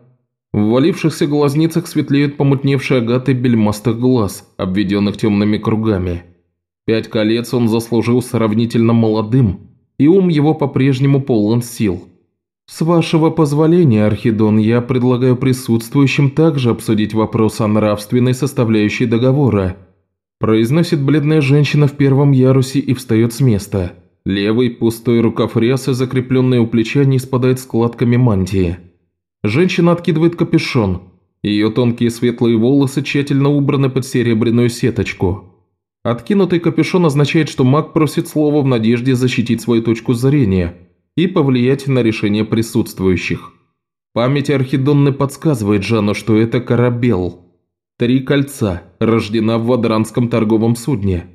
в валившихся глазницах светлеют помутневшие агаты бельмастых глаз, обведенных темными кругами. Пять колец он заслужил сравнительно молодым, и ум его по-прежнему полон сил. «С вашего позволения, Архидон, я предлагаю присутствующим также обсудить вопрос о нравственной составляющей договора», произносит бледная женщина в первом ярусе и встает с места. Левый пустой рукав рясы, закрепленный у плеча, не спадает складками мантии. Женщина откидывает капюшон. Ее тонкие светлые волосы тщательно убраны под серебряную сеточку. Откинутый капюшон означает, что маг просит слова в надежде защитить свою точку зрения – и повлиять на решение присутствующих. Память Архидонны подсказывает Жанну, что это корабел. Три кольца, рождена в Вадранском торговом судне.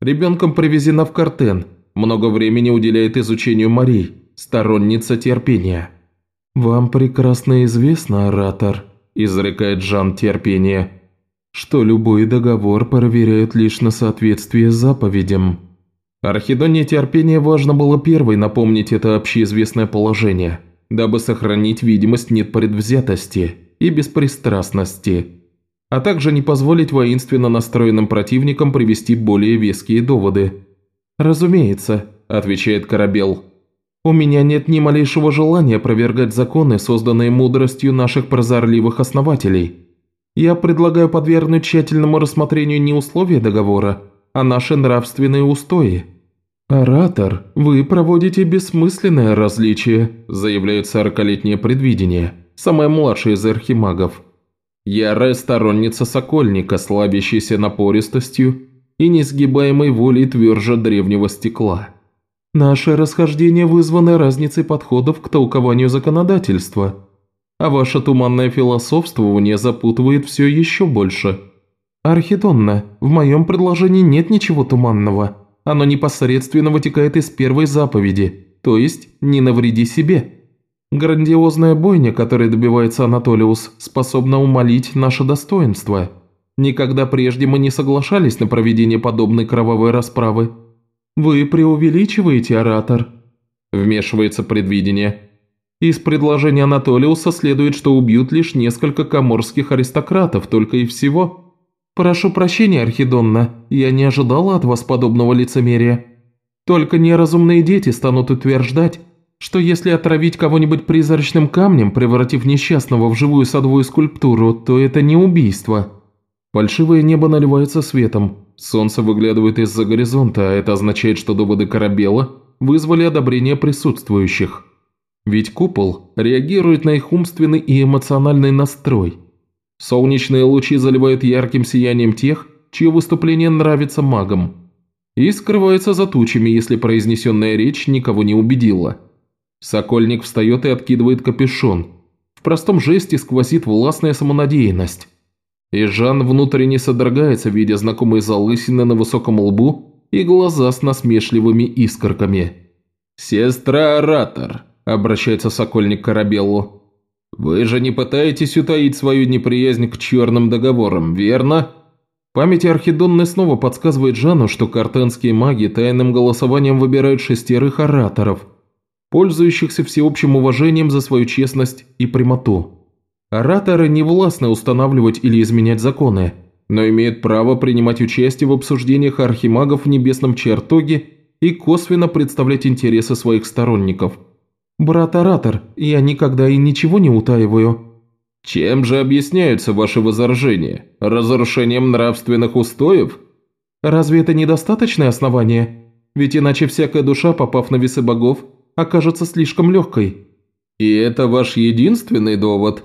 Ребенком привезена в Картен, много времени уделяет изучению морей, сторонница терпения. «Вам прекрасно известно, оратор», – изрекает Жан терпение, – «что любой договор проверяют лишь на соответствие заповедям». Архидоне терпения важно было первой напомнить это общеизвестное положение, дабы сохранить видимость непредвзятости и беспристрастности, а также не позволить воинственно настроенным противникам привести более веские доводы. «Разумеется», – отвечает Корабел. «У меня нет ни малейшего желания опровергать законы, созданные мудростью наших прозорливых основателей. Я предлагаю подвергнуть тщательному рассмотрению не условия договора, а наши нравственные устои». «Оратор, вы проводите бессмысленное различие», – заявляет сорокалетнее предвидение, самое младшее из архимагов. Ярая сторонница Сокольника, слабящаяся напористостью и несгибаемой волей тверже древнего стекла. Наши расхождения вызваны разницей подходов к толкованию законодательства, а ваше туманное философствование запутывает все еще больше. Архидонна, в моем предложении нет ничего туманного». Оно непосредственно вытекает из первой заповеди, то есть «не навреди себе». Грандиозная бойня, которой добивается Анатолиус, способна умолить наше достоинство. Никогда прежде мы не соглашались на проведение подобной кровавой расправы. Вы преувеличиваете, оратор. Вмешивается предвидение. Из предложения Анатолиуса следует, что убьют лишь несколько коморских аристократов, только и всего. «Прошу прощения, Архидонна, я не ожидала от вас подобного лицемерия. Только неразумные дети станут утверждать, что если отравить кого-нибудь призрачным камнем, превратив несчастного в живую садовую скульптуру, то это не убийство». Фальшивое небо наливается светом, солнце выглядывает из-за горизонта, а это означает, что доводы Корабела вызвали одобрение присутствующих. Ведь купол реагирует на их умственный и эмоциональный настрой – Солнечные лучи заливают ярким сиянием тех, чье выступление нравится магам. И скрывается за тучами, если произнесенная речь никого не убедила. Сокольник встает и откидывает капюшон. В простом жесте сквозит властная самонадеянность. И Жан внутренне содрогается, видя знакомые залысины на высоком лбу и глаза с насмешливыми искорками. «Сестра-оратор», – обращается Сокольник к Корабеллу. «Вы же не пытаетесь утаить свою неприязнь к черным договорам, верно?» Память Архидонны снова подсказывает Жану, что картенские маги тайным голосованием выбирают шестерых ораторов, пользующихся всеобщим уважением за свою честность и прямоту. Ораторы не властны устанавливать или изменять законы, но имеют право принимать участие в обсуждениях архимагов в небесном чертоге и косвенно представлять интересы своих сторонников – «Брат-оратор, я никогда и ничего не утаиваю». «Чем же объясняются ваши возражения? Разрушением нравственных устоев?» «Разве это недостаточное основание? Ведь иначе всякая душа, попав на весы богов, окажется слишком легкой». «И это ваш единственный довод?»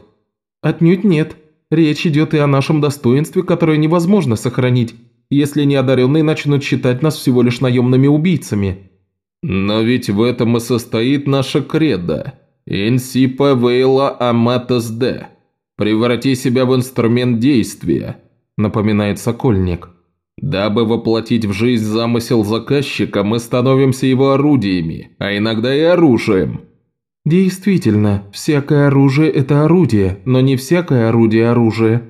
«Отнюдь нет. Речь идет и о нашем достоинстве, которое невозможно сохранить, если неодаренные начнут считать нас всего лишь наемными убийцами». «Но ведь в этом и состоит наша кредо. Инсипа вейла аматас де. Преврати себя в инструмент действия», – напоминает Сокольник. «Дабы воплотить в жизнь замысел заказчика, мы становимся его орудиями, а иногда и оружием». «Действительно, всякое оружие – это орудие, но не всякое орудие – оружие».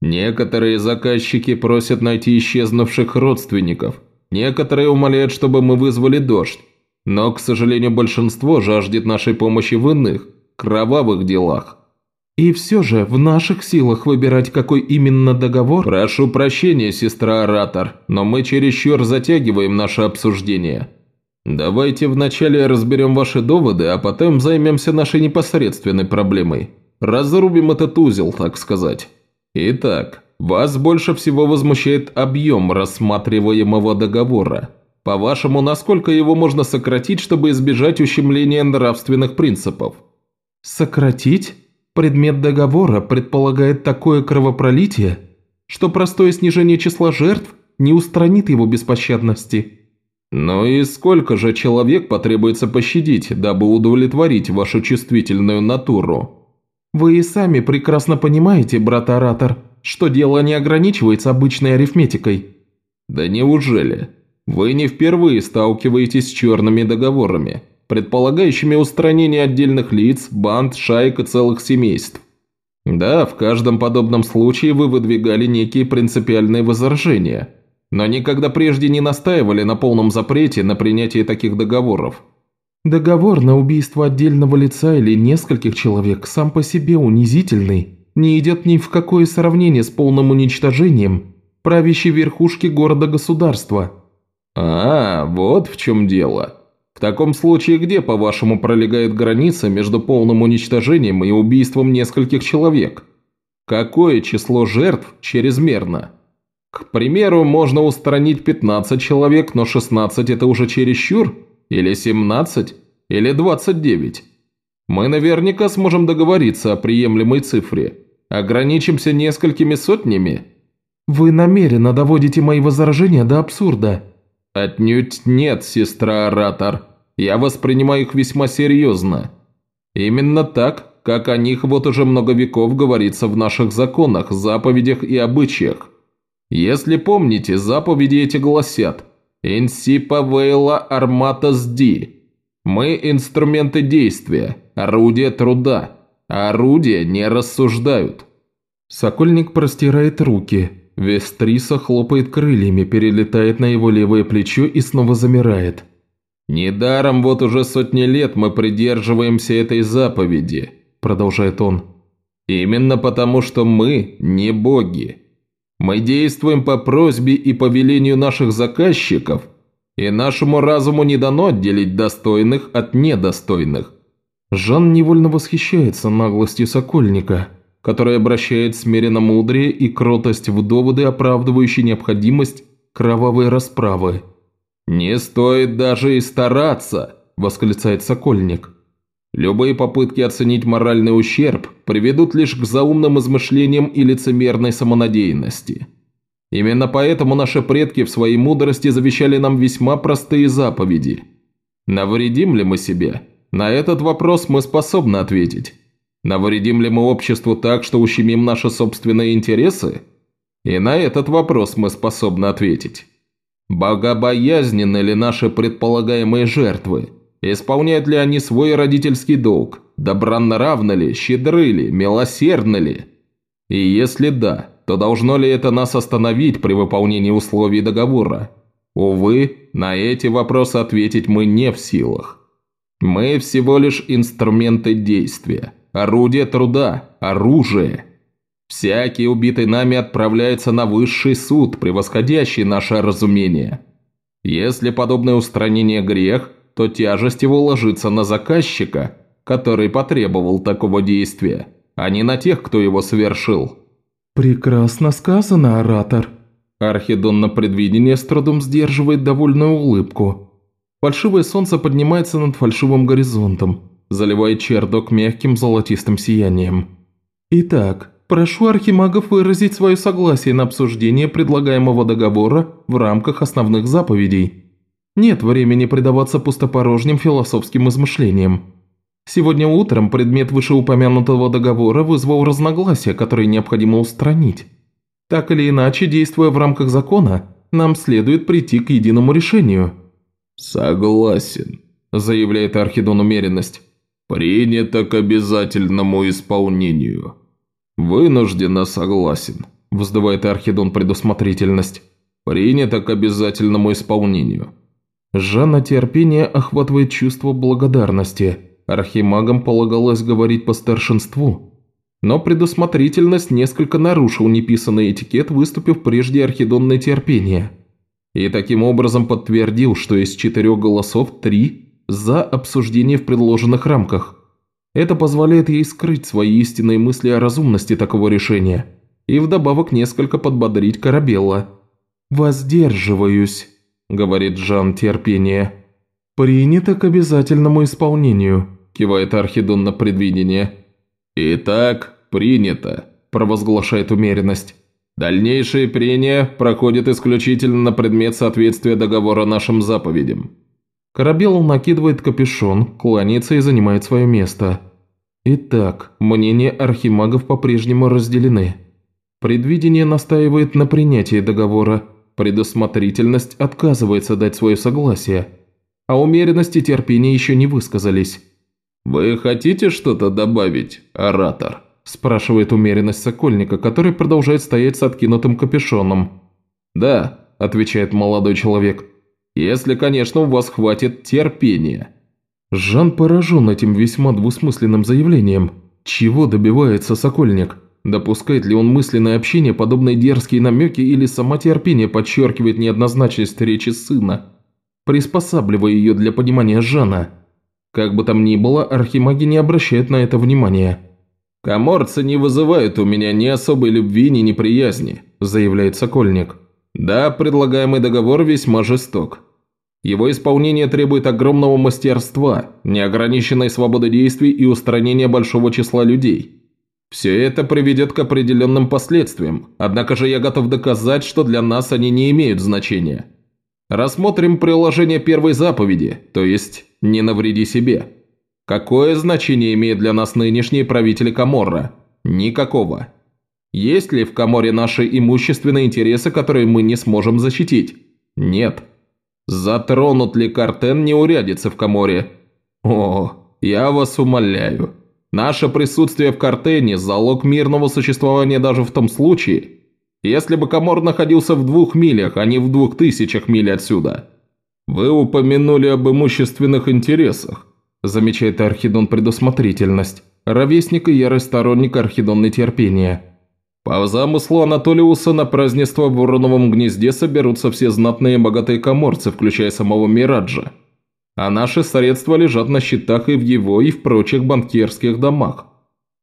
«Некоторые заказчики просят найти исчезнувших родственников – Некоторые умоляют, чтобы мы вызвали дождь, но, к сожалению, большинство жаждет нашей помощи в иных, кровавых делах. И все же в наших силах выбирать, какой именно договор... Прошу прощения, сестра-оратор, но мы чересчур затягиваем наше обсуждение. «Давайте вначале разберем ваши доводы, а потом займемся нашей непосредственной проблемой. Разрубим этот узел, так сказать. Итак, вас больше всего возмущает объем рассматриваемого договора. По-вашему, насколько его можно сократить, чтобы избежать ущемления нравственных принципов?» «Сократить? Предмет договора предполагает такое кровопролитие, что простое снижение числа жертв не устранит его беспощадности». «Ну и сколько же человек потребуется пощадить, дабы удовлетворить вашу чувствительную натуру?» «Вы и сами прекрасно понимаете, брат-оратор, что дело не ограничивается обычной арифметикой». «Да неужели? Вы не впервые сталкиваетесь с черными договорами, предполагающими устранение отдельных лиц, банд, шаек и целых семейств. Да, в каждом подобном случае вы выдвигали некие принципиальные возражения» но никогда прежде не настаивали на полном запрете на принятие таких договоров. Договор на убийство отдельного лица или нескольких человек сам по себе унизительный, не идет ни в какое сравнение с полным уничтожением правящей верхушки города-государства. А, вот в чем дело. В таком случае где, по-вашему, пролегает граница между полным уничтожением и убийством нескольких человек? Какое число жертв чрезмерно? К примеру, можно устранить 15 человек, но 16 это уже чересчур? Или 17? Или 29? Мы наверняка сможем договориться о приемлемой цифре. Ограничимся несколькими сотнями? Вы намеренно доводите мои возражения до абсурда. Отнюдь нет, сестра-оратор. Я воспринимаю их весьма серьезно. Именно так, как о них вот уже много веков говорится в наших законах, заповедях и обычаях. Если помните, заповеди эти гласят «Инсипа вейла арматас ди». Мы – инструменты действия, орудия труда, а орудия не рассуждают. Сокольник простирает руки. Вестриса хлопает крыльями, перелетает на его левое плечо и снова замирает. «Недаром вот уже сотни лет мы придерживаемся этой заповеди», – продолжает он. «Именно потому, что мы не боги». Мы действуем по просьбе и по велению наших заказчиков, и нашему разуму не дано отделить достойных от недостойных». Жан невольно восхищается наглостью Сокольника, который обращает смиренно мудрее и кротость в доводы, оправдывающие необходимость кровавой расправы. «Не стоит даже и стараться», – восклицает Сокольник. Любые попытки оценить моральный ущерб приведут лишь к заумным измышлениям и лицемерной самонадеянности. Именно поэтому наши предки в своей мудрости завещали нам весьма простые заповеди. Навредим ли мы себе? На этот вопрос мы способны ответить. Навредим ли мы обществу так, что ущемим наши собственные интересы? И на этот вопрос мы способны ответить. Богобоязненны ли наши предполагаемые жертвы? Исполняют ли они свой родительский долг? Добронравны ли, щедры ли, милосердны ли? И если да, то должно ли это нас остановить при выполнении условий договора? Увы, на эти вопросы ответить мы не в силах. Мы всего лишь инструменты действия, орудие труда, оружие. Всякий убитый нами отправляется на высший суд, превосходящий наше разумение. Если подобное устранение грех – то тяжесть его ложится на заказчика, который потребовал такого действия, а не на тех, кто его совершил». «Прекрасно сказано, оратор». Архидон на предвидение с трудом сдерживает довольную улыбку. Фальшивое солнце поднимается над фальшивым горизонтом, заливая чердок мягким золотистым сиянием. «Итак, прошу архимагов выразить свое согласие на обсуждение предлагаемого договора в рамках основных заповедей». Нет времени предаваться пустопорожним философским измышлениям. Сегодня утром предмет вышеупомянутого договора вызвал разногласия, которые необходимо устранить. Так или иначе, действуя в рамках закона, нам следует прийти к единому решению». «Согласен», – заявляет Архидон умеренность. «Принято к обязательному исполнению». «Вынужденно согласен», – вздывает Архидон предусмотрительность. «Принято к обязательному исполнению». Жанна терпение охватывает чувство благодарности. Архимагам полагалось говорить по старшинству. Но предусмотрительность несколько нарушил неписанный этикет, выступив прежде архидонное терпение. и таким образом подтвердил, что из четырех голосов три за обсуждение в предложенных рамках. Это позволяет ей скрыть свои истинные мысли о разумности такого решения и вдобавок несколько подбодрить Корабелла. «Воздерживаюсь», – говорит Жан терпение. «Принято к обязательному исполнению», – кивает Архидон на предвидение. «Итак, принято», – провозглашает умеренность. «Дальнейшие прения проходят исключительно на предмет соответствия договора нашим заповедям». Корабел накидывает капюшон, кланяется и занимает свое место. Итак, мнения архимагов по-прежнему разделены. Предвидение настаивает на принятии договора, предусмотрительность отказывается дать свое согласие, а умеренность и терпение еще не высказались. «Вы хотите что-то добавить, оратор?» – спрашивает умеренность Сокольника, который продолжает стоять с откинутым капюшоном. «Да», – отвечает молодой человек, – «если, конечно, у вас хватит терпения». Жан поражен этим весьма двусмысленным заявлением. Чего добивается Сокольник? Допускает ли он мысленное общение, подобные дерзкие намеки, или сама терпение подчеркивает неоднозначность речи сына, приспосабливая ее для понимания Жана? Как бы там ни было, архимаги не обращают на это внимания. «Коморцы не вызывают у меня ни особой любви, ни неприязни», – заявляет Сокольник. «Да, предлагаемый договор весьма жесток. Его исполнение требует огромного мастерства, неограниченной свободы действий и устранения большого числа людей». Все это приведет к определенным последствиям, однако же я готов доказать, что для нас они не имеют значения. Рассмотрим приложение первой заповеди, то есть «не навреди себе». Какое значение имеет для нас нынешние правители Каморра? Никакого. Есть ли в Каморе наши имущественные интересы, которые мы не сможем защитить? Нет. Затронут ли Картен неурядицы в Каморе? О, я вас умоляю. Наше присутствие в Картене – залог мирного существования даже в том случае, если бы Камор находился в двух милях, а не в двух тысячах миль отсюда. Вы упомянули об имущественных интересах, замечает Архидонна предусмотрительность, ровесник и ярый сторонник Архидонны терпение. По замыслу Анатолиуса на празднество в Вороновом гнезде соберутся все знатные и богатые коморцы, включая самого Мираджа а наши средства лежат на счетах и в его, и в прочих банкирских домах.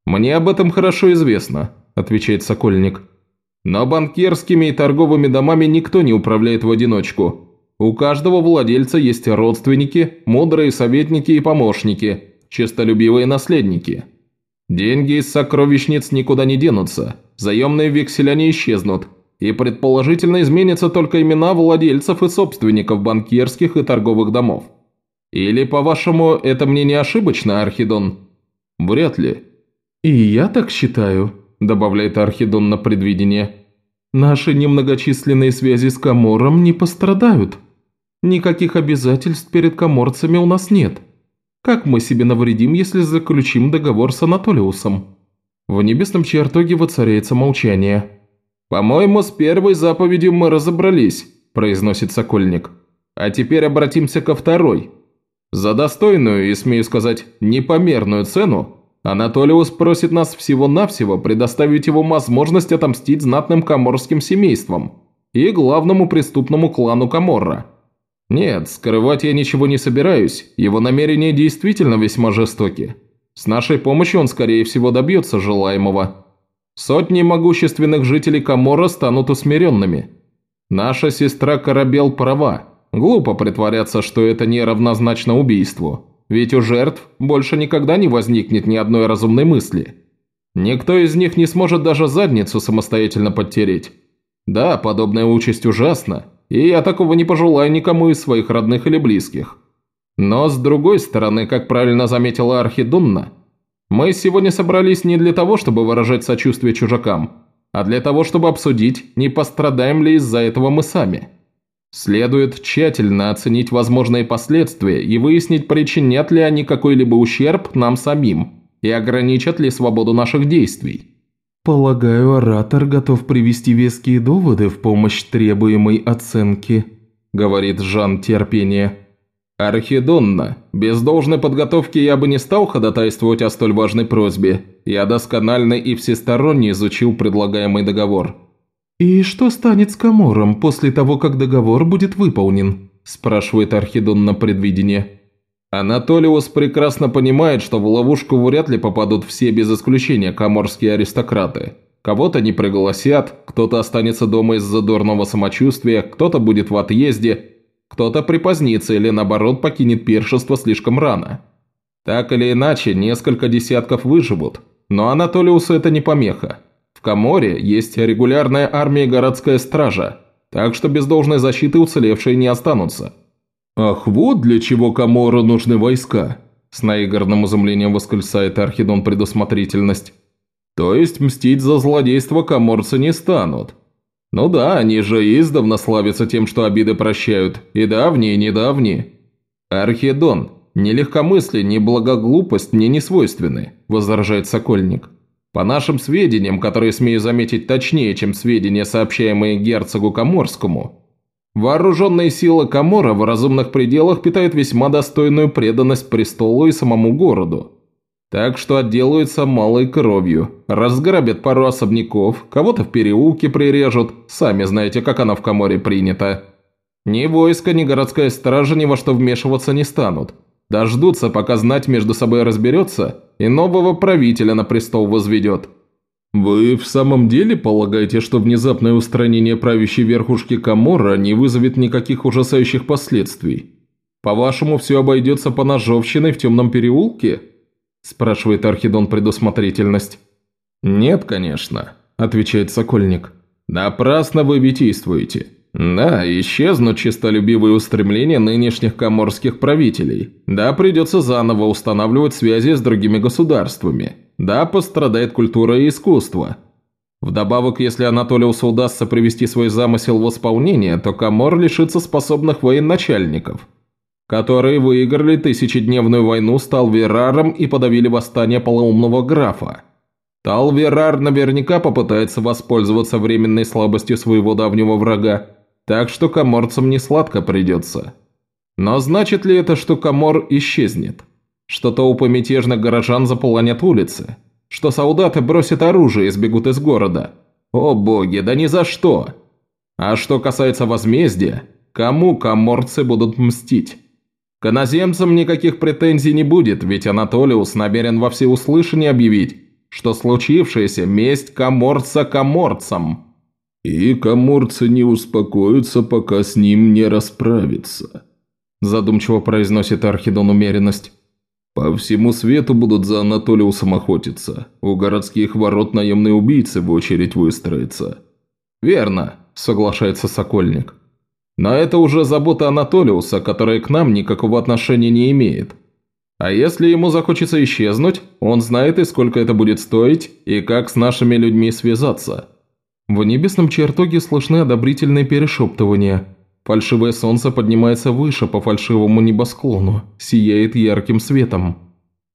Мне об этом хорошо известно», – отвечает Сокольник. «Но банкирскими и торговыми домами никто не управляет в одиночку. У каждого владельца есть родственники, мудрые советники и помощники, честолюбивые наследники. Деньги из сокровищниц никуда не денутся, заемные векселя не исчезнут, и предположительно изменятся только имена владельцев и собственников банкирских и торговых домов. Или, по-вашему, это мнение ошибочно, Архидон? Вряд ли. И я так считаю, добавляет Архидон на предвидение. Наши немногочисленные связи с Камором не пострадают. Никаких обязательств перед коморцами у нас нет. Как мы себе навредим, если заключим договор с Анатолиусом? В небесном чертоге воцаряется молчание. «По-моему, с первой заповедью мы разобрались», – произносит Сокольник. «А теперь обратимся ко второй. За достойную и, смею сказать, непомерную цену Анатолиус просит нас всего-навсего предоставить его возможность отомстить знатным коморским семействам и главному преступному клану Каморра. Нет, скрывать я ничего не собираюсь, его намерения действительно весьма жестоки. С нашей помощью он, скорее всего, добьется желаемого. Сотни могущественных жителей Каморра станут усмиренными. Наша сестра Корабел права. Глупо притворяться, что это не равнозначно убийству, ведь у жертв больше никогда не возникнет ни одной разумной мысли. Никто из них не сможет даже задницу самостоятельно подтереть. Да, подобная участь ужасна, и я такого не пожелаю никому из своих родных или близких. Но с другой стороны, как правильно заметила Архидунна, мы сегодня собрались не для того, чтобы выражать сочувствие чужакам, а для того, чтобы обсудить, не пострадаем ли из-за этого мы сами. Следует тщательно оценить возможные последствия и выяснить, причинят ли они какой-либо ущерб нам самим и ограничат ли свободу наших действий. «Полагаю, оратор готов привести веские доводы в помощь требуемой оценки», – говорит Жан терпение. «Архидонна, без должной подготовки я бы не стал ходатайствовать о столь важной просьбе. Я досконально и всесторонне изучил предлагаемый договор. «И что станет с Камором после того, как договор будет выполнен?» – спрашивает Архидон на предвидение. Анатолиус прекрасно понимает, что в ловушку вряд ли попадут все без исключения каморские аристократы. Кого-то не пригласят, кто-то останется дома из-за дурного самочувствия, кто-то будет в отъезде, кто-то припозднится или наоборот покинет пиршество слишком рано. Так или иначе, несколько десятков выживут, но Анатолиусу это не помеха. В Каморе есть регулярная армия и городская стража, так что без должной защиты уцелевшие не останутся. «Ах, вот для чего Камору нужны войска!» С наигранным изумлением восклицает Архидон предусмотрительность. «То есть мстить за злодейство коморцы не станут?» «Ну да, они же издавна славятся тем, что обиды прощают, и давние, и недавние». «Архидон, ни легкомыслие, ни благоглупость мне не свойственны», – возражает Сокольник. По нашим сведениям, которые смею заметить точнее, чем сведения, сообщаемые герцогу Коморскому, вооруженные силы Комора в разумных пределах питают весьма достойную преданность престолу и самому городу. Так что отделаются малой кровью, разграбят пару особняков, кого-то в переулке прирежут, сами знаете, как оно в Коморе принято. Ни войско, ни городская стража ни во что вмешиваться не станут. Дождутся, пока знать между собой разберется, и нового правителя на престол возведет. Вы в самом деле полагаете, что внезапное устранение правящей верхушки Камора не вызовет никаких ужасающих последствий? По-вашему, все обойдется по ножовщиной в темном переулке? Спрашивает Архидон предусмотрительность. Нет, конечно, отвечает Сокольник. Напрасно вы витийствуете. Да, исчезнут честолюбивые устремления нынешних коморских правителей. Да, придется заново устанавливать связи с другими государствами. Да, пострадает культура и искусство. Вдобавок, если Анатолиусу удастся привести свой замысел в исполнение, то Камор лишится способных военачальников, которые выиграли тысячедневную войну с Талвераром и подавили восстание полоумного графа. Талверар наверняка попытается воспользоваться временной слабостью своего давнего врага так что коморцам не сладко придется. Но значит ли это, что комор исчезнет? Что толпы мятежных горожан заполонят улицы? Что солдаты бросят оружие и сбегут из города? О боги, да ни за что! А что касается возмездия, кому коморцы будут мстить? К иноземцам никаких претензий не будет, ведь Анатолиус намерен во всеуслышание объявить, что случившееся месть коморца коморцам – «И коморцы не успокоятся, пока с ним не расправиться», – задумчиво произносит Архидон умеренность. «По всему свету будут за Анатолиусом охотиться. У городских ворот наемные убийцы в очередь выстроятся». «Верно», – соглашается Сокольник. «Но это уже забота Анатолиуса, которая к нам никакого отношения не имеет. А если ему захочется исчезнуть, он знает и сколько это будет стоить, и как с нашими людьми связаться». В небесном чертоге слышны одобрительные перешептывания. Фальшивое солнце поднимается выше по фальшивому небосклону, сияет ярким светом.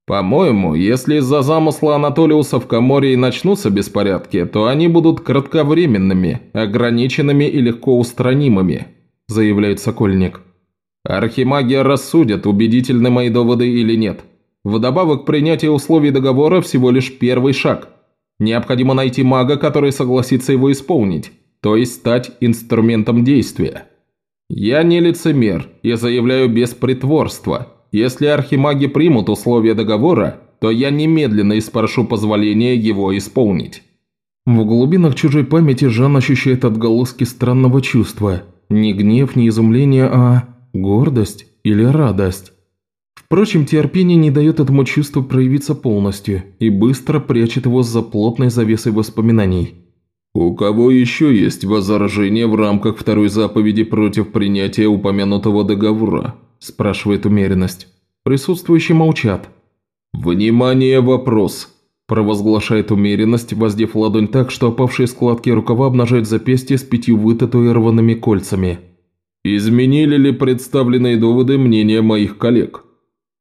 По-моему, если из-за замысла Анатолиуса в Каморе и начнутся беспорядки, то они будут кратковременными, ограниченными и легко устранимыми, заявляет Сокольник. Архимагия рассудят, убедительны мои доводы или нет. Вдобавок, принятие условий договора всего лишь первый шаг – Необходимо найти мага, который согласится его исполнить, то есть стать инструментом действия. Я не лицемер, я заявляю без притворства. Если архимаги примут условия договора, то я немедленно испрошу позволения его исполнить». В глубинах чужой памяти Жан ощущает отголоски странного чувства. Не гнев, не изумление, а гордость или радость. Впрочем, терпение не дает этому чувству проявиться полностью и быстро прячет его за плотной завесой воспоминаний. «У кого еще есть возражение в рамках второй заповеди против принятия упомянутого договора?» – спрашивает умеренность. Присутствующие молчат. «Внимание, вопрос!» – провозглашает умеренность, воздев ладонь так, что опавшие складки рукава обнажают запястье с пятью вытатуированными кольцами. «Изменили ли представленные доводы мнения моих коллег?»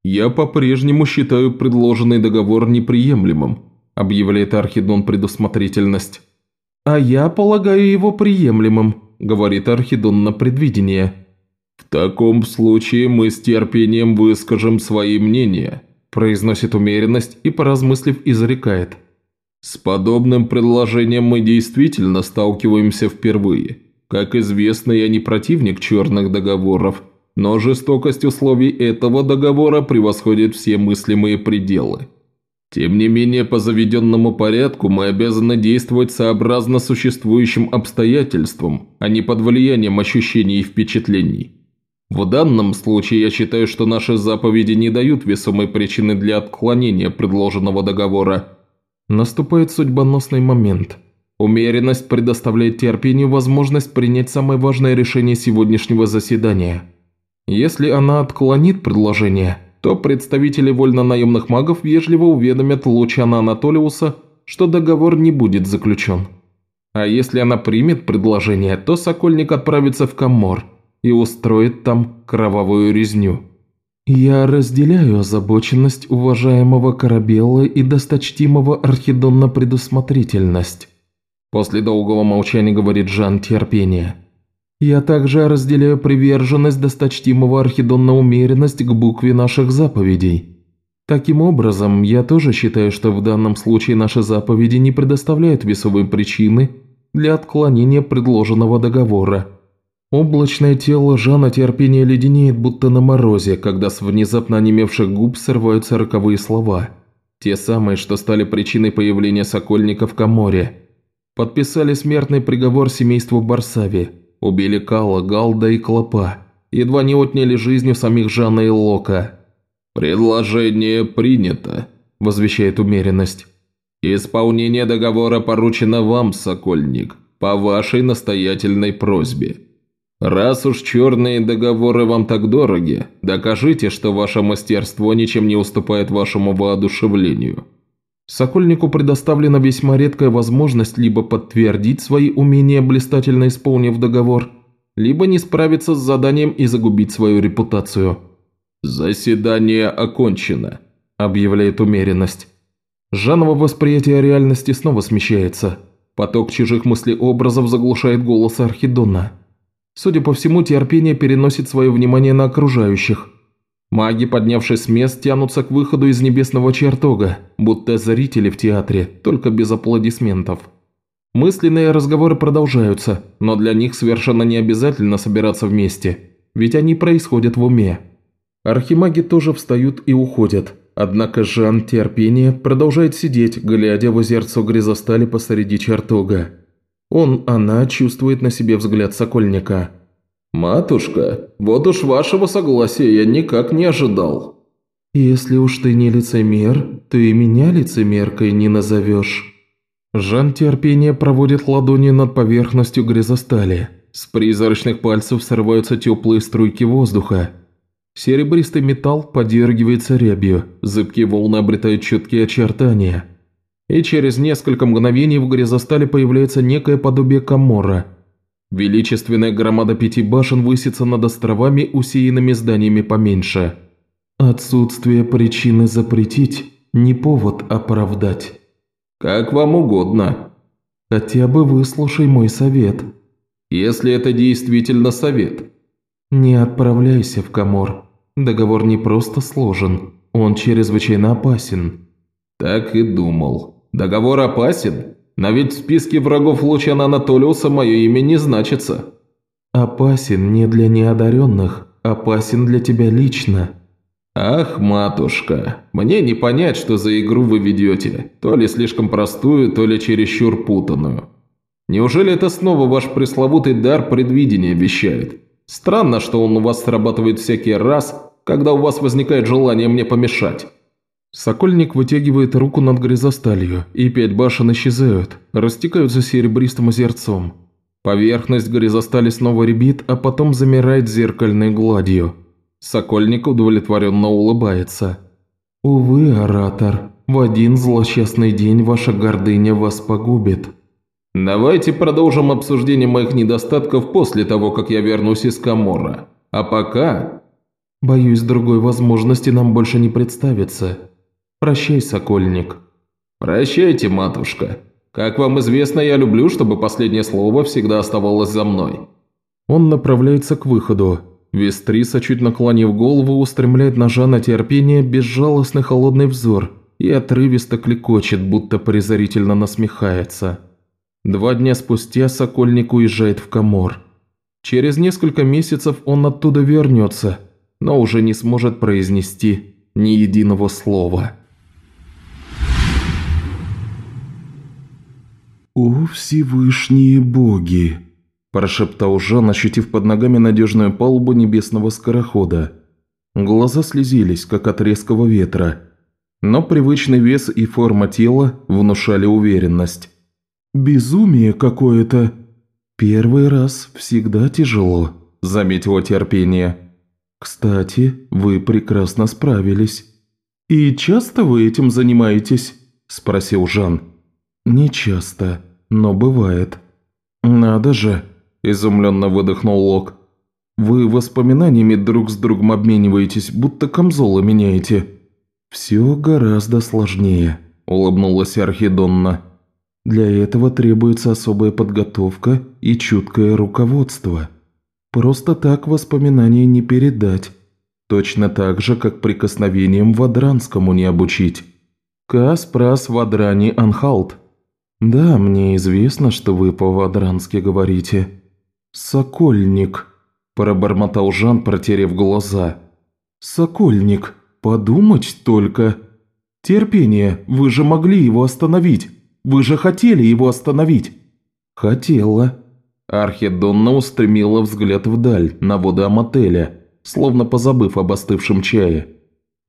«Я по-прежнему считаю предложенный договор неприемлемым», объявляет Архидон предусмотрительность. «А я полагаю его приемлемым», говорит Архидон на предвидение. «В таком случае мы с терпением выскажем свои мнения», произносит умеренность и, поразмыслив, изрекает. С подобным предложением мы действительно сталкиваемся впервые. Как известно, я не противник черных договоров, но жестокость условий этого договора превосходит все мыслимые пределы. Тем не менее, по заведенному порядку мы обязаны действовать сообразно существующим обстоятельствам, а не под влиянием ощущений и впечатлений. В данном случае я считаю, что наши заповеди не дают весомой причины для отклонения предложенного договора. Наступает судьбоносный момент. Умеренность предоставляет терпению возможность принять самое важное решение сегодняшнего заседания. Если она отклонит предложение, то представители вольно-наемных магов вежливо уведомят Лучана Анатолиуса, что договор не будет заключен. А если она примет предложение, то Сокольник отправится в Камор и устроит там кровавую резню. «Я разделяю озабоченность уважаемого Корабелла и досточтимого Архидонна предусмотрительность», после долгого молчания говорит Жан терпение. «Я также разделяю приверженность досточтимого Архидонна умеренность к букве наших заповедей. Таким образом, я тоже считаю, что в данном случае наши заповеди не предоставляют весовой причины для отклонения предложенного договора». Облачное тело Жана терпение леденеет, будто на морозе, когда с внезапно онемевших губ срываются роковые слова. Те самые, что стали причиной появления сокольников в Каморе. Подписали смертный приговор семейству Барсави, убили Кала, Галда и Клопа, едва не отняли жизнь у самих Жана и Лока. «Предложение принято», – возвещает умеренность. «Исполнение договора поручено вам, Сокольник, по вашей настоятельной просьбе». Раз уж черные договоры вам так дороги, докажите, что ваше мастерство ничем не уступает вашему воодушевлению. Сокольнику предоставлена весьма редкая возможность либо подтвердить свои умения, блистательно исполнив договор, либо не справиться с заданием и загубить свою репутацию. «Заседание окончено», – объявляет умеренность. Жаново восприятие реальности снова смещается. Поток чужих мыслеобразов заглушает голос Архидона. Судя по всему, терпение переносит свое внимание на окружающих. Маги, поднявшись с мест, тянутся к выходу из небесного чертога, будто зрители в театре, только без аплодисментов. Мысленные разговоры продолжаются, но для них совершенно не обязательно собираться вместе, ведь они происходят в уме. Архимаги тоже встают и уходят, однако Жан терпение продолжает сидеть, глядя в озерцо грязостали посреди чертога. Он, она чувствует на себе взгляд Сокольника. «Матушка, вот уж вашего согласия я никак не ожидал». «Если уж ты не лицемер, то и меня лицемеркой не назовешь». Жан терпение проводит ладони над поверхностью грязостали. С призрачных пальцев срываются теплые струйки воздуха. Серебристый металл подергивается рябью, зыбкие волны обретают четкие очертания – и через несколько мгновений в грязостале появляется некое подобие Камора. Величественная громада пяти башен высится над островами, усеянными зданиями поменьше. Отсутствие причины запретить – не повод оправдать. «Как вам угодно». «Хотя бы выслушай мой совет». «Если это действительно совет». «Не отправляйся в Камор. Договор не просто сложен, он чрезвычайно опасен». «Так и думал». Договор опасен, но ведь в списке врагов Лучана Анатолиуса мое имя не значится». «Опасен не для неодаренных, опасен для тебя лично». «Ах, матушка, мне не понять, что за игру вы ведете, то ли слишком простую, то ли чересчур путанную. Неужели это снова ваш пресловутый дар предвидения вещает? Странно, что он у вас срабатывает всякий раз, когда у вас возникает желание мне помешать». Сокольник вытягивает руку над грязосталью, и пять башен исчезают, растекаются серебристым озерцом. Поверхность грязостали снова ребит, а потом замирает зеркальной гладью. Сокольник удовлетворенно улыбается. «Увы, оратор, в один злосчастный день ваша гордыня вас погубит». «Давайте продолжим обсуждение моих недостатков после того, как я вернусь из Камора. А пока...» «Боюсь, другой возможности нам больше не представится. «Прощай, сокольник». «Прощайте, матушка. Как вам известно, я люблю, чтобы последнее слово всегда оставалось за мной». Он направляется к выходу. Вестриса, чуть наклонив голову, устремляет на Жана терпение безжалостный холодный взор и отрывисто клекочет, будто презрительно насмехается. Два дня спустя Сокольник уезжает в Камор. Через несколько месяцев он оттуда вернется, но уже не сможет произнести ни единого слова. «О, Всевышние боги!» – прошептал Жан, ощутив под ногами надежную палубу небесного скорохода. Глаза слезились, как от резкого ветра, но привычный вес и форма тела внушали уверенность. «Безумие какое-то!» «Первый раз всегда тяжело», – заметила терпение. «Кстати, вы прекрасно справились». «И часто вы этим занимаетесь?» – спросил Жан. «Не часто, но бывает». «Надо же!» – изумленно выдохнул Лок. «Вы воспоминаниями друг с другом обмениваетесь, будто камзолы меняете». «Все гораздо сложнее», – улыбнулась Архидонна. «Для этого требуется особая подготовка и чуткое руководство. Просто так воспоминания не передать. Точно так же, как прикосновением Вадранскому не обучить. Кас прас Вадрани Анхалт». «Да, мне известно, что вы по-вадрански говорите». «Сокольник», – пробормотал Жан, протерев глаза. «Сокольник, подумать только. Терпение, вы же могли его остановить. Вы же хотели его остановить». «Хотела». Архидонна устремила взгляд вдаль, на воды Амотеля, словно позабыв об остывшем чае.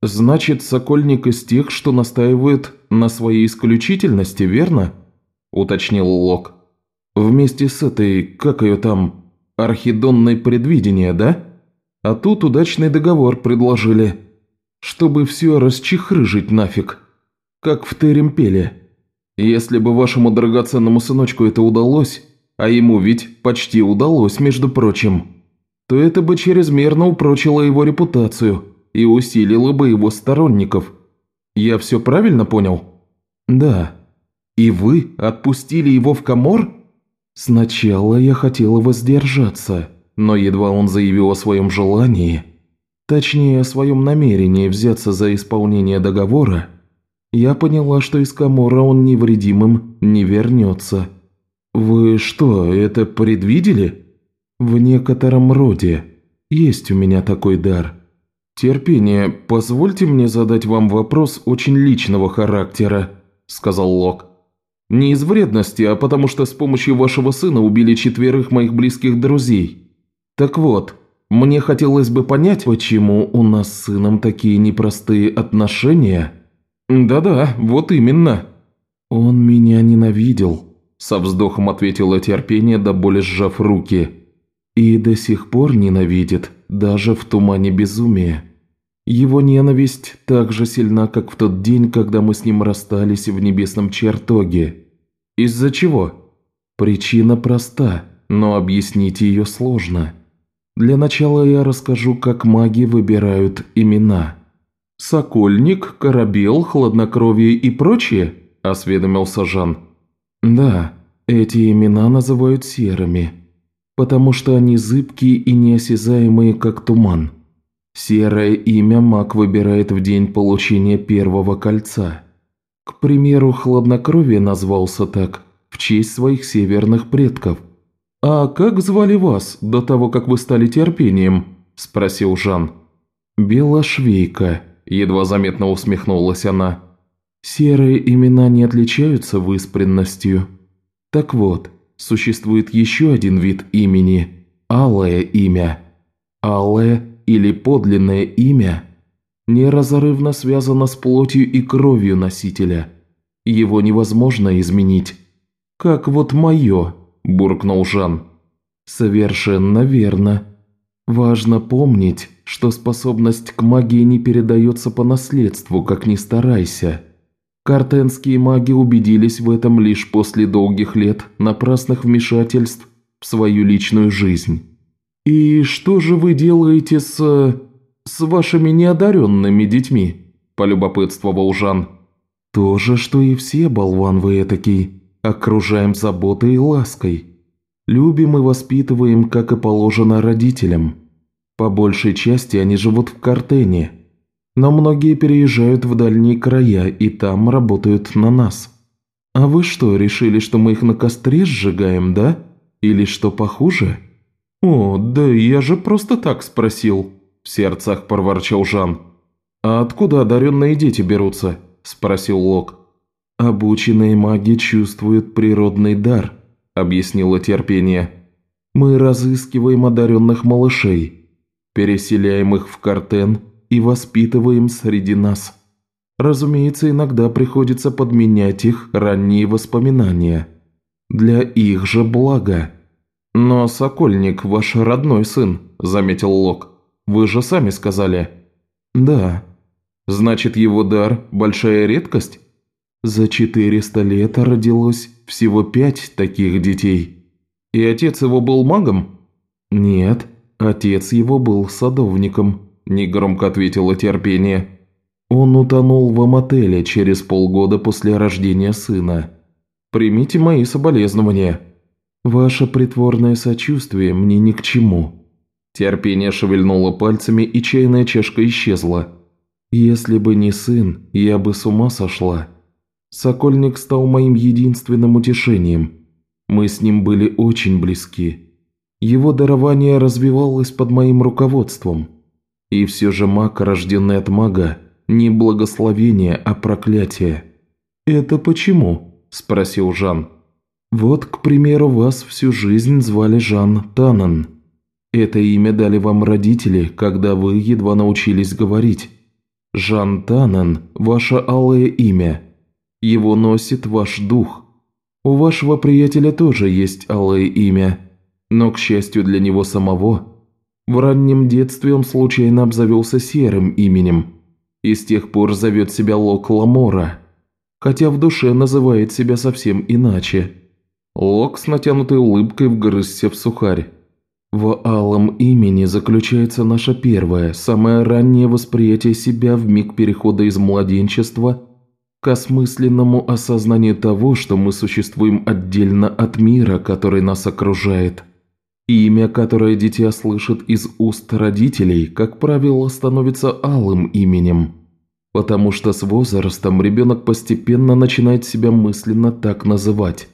«Значит, Сокольник из тех, что настаивают на своей исключительности, верно?» – уточнил Лок. «Вместе с этой, как ее там, архидонной предвидение, да? А тут удачный договор предложили, чтобы все расчехрыжить нафиг, как в Теремпеле. Если бы вашему драгоценному сыночку это удалось, а ему ведь почти удалось, между прочим, то это бы чрезмерно упрочило его репутацию и усилило бы его сторонников. Я все правильно понял? Да. И вы отпустили его в Камор? Сначала я хотела воздержаться, но едва он заявил о своем желании, точнее о своем намерении взяться за исполнение договора, я поняла, что из Камора он невредимым не вернется. Вы что, это предвидели? В некотором роде. Есть у меня такой дар. Терпение, позвольте мне задать вам вопрос очень личного характера, сказал Лок. Не из вредности, а потому что с помощью вашего сына убили четверых моих близких друзей. Так вот, мне хотелось бы понять, почему у нас с сыном такие непростые отношения. Да-да, вот именно. Он меня ненавидел, со вздохом ответила терпение, до боли сжав руки. И до сих пор ненавидит, даже в тумане безумия. Его ненависть так же сильна, как в тот день, когда мы с ним расстались в небесном чертоге. Из-за чего? Причина проста, но объяснить ее сложно. Для начала я расскажу, как маги выбирают имена. «Сокольник, Корабел, Хладнокровие и прочее?» – осведомился Жан. «Да, эти имена называют серыми, потому что они зыбкие и неосязаемые, как туман». Серое имя маг выбирает в день получения первого кольца. К примеру, хладнокровие назвался так в честь своих северных предков. «А как звали вас до того, как вы стали терпением?» – спросил Жан. «Белошвейка», – едва заметно усмехнулась она. «Серые имена не отличаются выспренностью. Так вот, существует еще один вид имени – алое имя. Алое или подлинное имя неразрывно связано с плотью и кровью носителя. Его невозможно изменить. «Как вот мое», – буркнул Жан. «Совершенно верно. Важно помнить, что способность к магии не передается по наследству, как ни старайся. Картенские маги убедились в этом лишь после долгих лет напрасных вмешательств в свою личную жизнь». «И что же вы делаете с... с вашими неодаренными детьми?» – полюбопытствовал Жан. «То же, что и все, болван вы этакий. Окружаем заботой и лаской. Любим и воспитываем, как и положено родителям. По большей части они живут в Картене. Но многие переезжают в дальние края и там работают на нас. А вы что, решили, что мы их на костре сжигаем, да? Или что похуже?» «О, да я же просто так спросил», – в сердцах проворчал Жан. «А откуда одаренные дети берутся?» – спросил Лок. «Обученные маги чувствуют природный дар», – объяснила терпение. «Мы разыскиваем одаренных малышей, переселяем их в картен и воспитываем среди нас. Разумеется, иногда приходится подменять их ранние воспоминания. Для их же блага». «Но Сокольник ваш родной сын», – заметил Лок. «Вы же сами сказали». «Да». «Значит, его дар – большая редкость?» За 400 лет родилось всего пять таких детей. И отец его был магом? Нет, отец его был садовником, негромко ответила терпение. Он утонул в мотеле через полгода после рождения сына. Примите мои соболезнования. Ваше притворное сочувствие мне ни к чему. Терпение шевельнуло пальцами, и чайная чашка исчезла. Если бы не сын, я бы с ума сошла. Сокольник стал моим единственным утешением. Мы с ним были очень близки. Его дарование развивалось под моим руководством. И все же маг, рожденный от мага, не благословение, а проклятие. «Это почему?» – спросил Жан. «Вот, к примеру, вас всю жизнь звали Жан Танан. Это имя дали вам родители, когда вы едва научились говорить. Жан Танан – ваше алое имя – его носит ваш дух. У вашего приятеля тоже есть алое имя, но, к счастью для него самого, в раннем детстве он случайно обзавелся серым именем и с тех пор зовет себя Лок Ламора, хотя в душе называет себя совсем иначе. Лок с натянутой улыбкой вгрызся в сухарь. В алом имени заключается наше первое, самое раннее восприятие себя в миг перехода из младенчества к осмысленному осознанию того, что мы существуем отдельно от мира, который нас окружает. Имя, которое дитя слышит из уст родителей, как правило, становится алым именем, потому что с возрастом ребенок постепенно начинает себя мысленно так называть.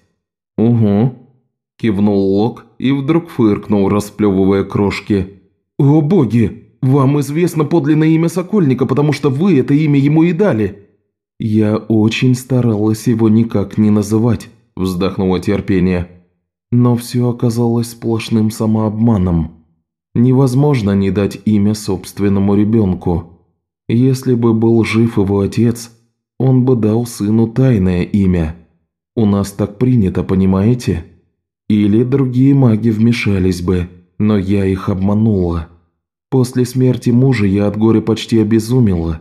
«Угу», – кивнул Лок и вдруг фыркнул, расплевывая крошки. «О боги, вам известно подлинное имя Сокольника, потому что вы это имя ему и дали!» «Я очень старалась его никак не называть», – вздохнула терпение. «Но все оказалось сплошным самообманом. Невозможно не дать имя собственному ребенку. Если бы был жив его отец, он бы дал сыну тайное имя. У нас так принято, понимаете? Или другие маги вмешались бы, но я их обманула. После смерти мужа я от горя почти обезумела»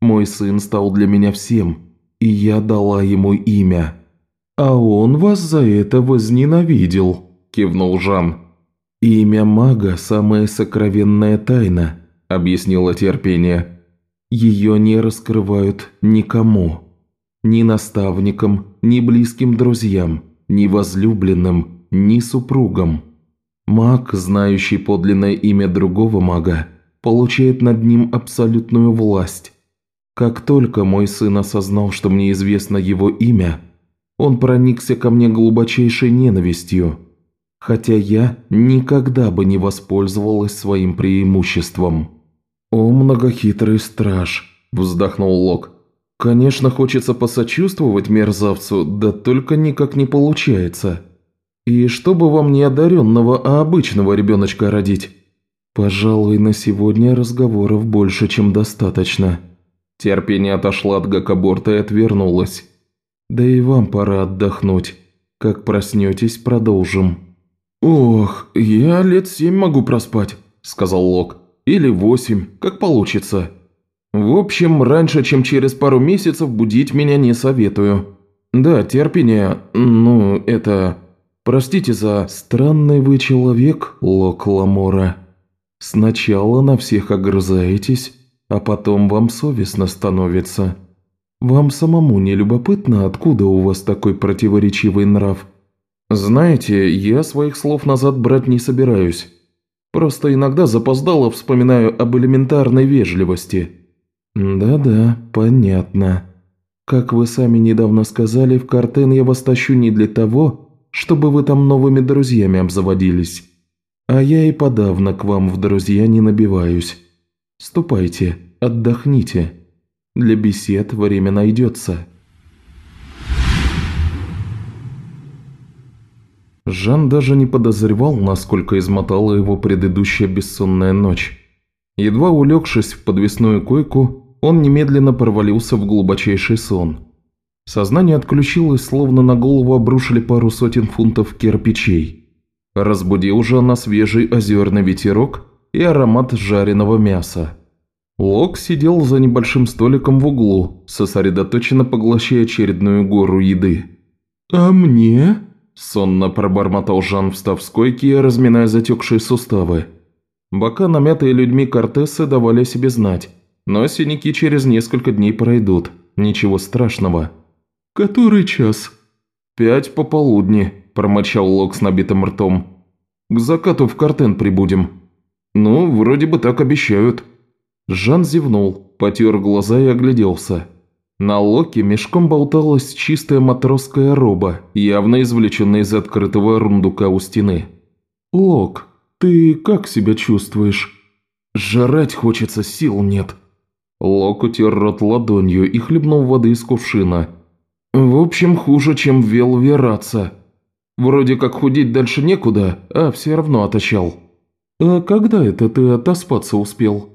Мой сын стал для меня всем, и я дала ему имя. А он вас за это возненавидел», – кивнул Жан. «Имя мага – самая сокровенная тайна», – объяснила терпение. «Ее не раскрывают никому. Ни наставникам, ни близким друзьям, ни возлюбленным, ни супругам. Маг, знающий подлинное имя другого мага, получает над ним абсолютную власть, как только мой сын осознал, что мне известно его имя, он проникся ко мне глубочайшей ненавистью, хотя я никогда бы не воспользовалась своим преимуществом. «О, многохитрый страж!» – вздохнул Лок. «Конечно, хочется посочувствовать мерзавцу, да только никак не получается. И чтобы вам не одаренного, а обычного ребеночка родить? Пожалуй, на сегодня разговоров больше, чем достаточно». Терпение отошла от Гакаборта и отвернулась. «Да и вам пора отдохнуть. Как проснетесь, продолжим». «Ох, я лет семь могу проспать», – сказал Лок. «Или восемь, как получится. В общем, раньше, чем через пару месяцев, будить меня не советую. Да, терпение, ну, это... Простите за... Странный вы человек, Лок Ламора. Сначала на всех огрызаетесь, а потом вам совестно становится. Вам самому не любопытно, откуда у вас такой противоречивый нрав? Знаете, я своих слов назад брать не собираюсь. Просто иногда запоздало вспоминаю об элементарной вежливости. «Да-да, понятно. Как вы сами недавно сказали, в Картен я вас тащу не для того, чтобы вы там новыми друзьями обзаводились. А я и подавно к вам в друзья не набиваюсь. Ступайте, отдохните. Для бесед время найдется». Жан даже не подозревал, насколько измотала его предыдущая бессонная ночь. Едва улегшись в подвесную койку, он немедленно провалился в глубочайший сон. Сознание отключилось, словно на голову обрушили пару сотен фунтов кирпичей. Разбудил Жана свежий озерный ветерок и аромат жареного мяса. Лок сидел за небольшим столиком в углу, сосредоточенно поглощая очередную гору еды. «А мне?» – сонно пробормотал Жан, встав с койки и разминая затекшие суставы. Бока, намятые людьми Кортесы, давали о себе знать, но синяки через несколько дней пройдут, ничего страшного. «Который час?» «Пять пополудни», – промочал Лок с набитым ртом. «К закату в Картен прибудем». «Ну, вроде бы так обещают». Жан зевнул, потер глаза и огляделся. На Локе мешком болталась чистая матросская роба, явно извлеченная из открытого рундука у стены. «Лок, ты как себя чувствуешь?» «Жрать хочется, сил нет». Лок утер рот ладонью и хлебнул воды из кувшина. «В общем, хуже, чем вел Вераца. Вроде как худеть дальше некуда, а все равно отощал». «А когда это ты отоспаться успел?»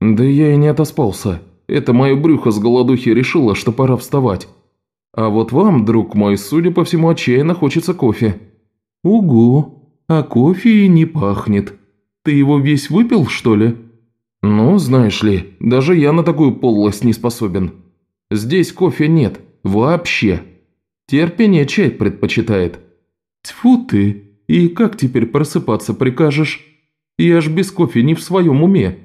«Да я и не отоспался. Это мое брюхо с голодухи решило, что пора вставать. А вот вам, друг мой, судя по всему, отчаянно хочется кофе». «Угу, а кофе и не пахнет. Ты его весь выпил, что ли?» «Ну, знаешь ли, даже я на такую подлость не способен. Здесь кофе нет, вообще. Терпение чай предпочитает». «Тьфу ты, и как теперь просыпаться прикажешь? Я ж без кофе не в своем уме».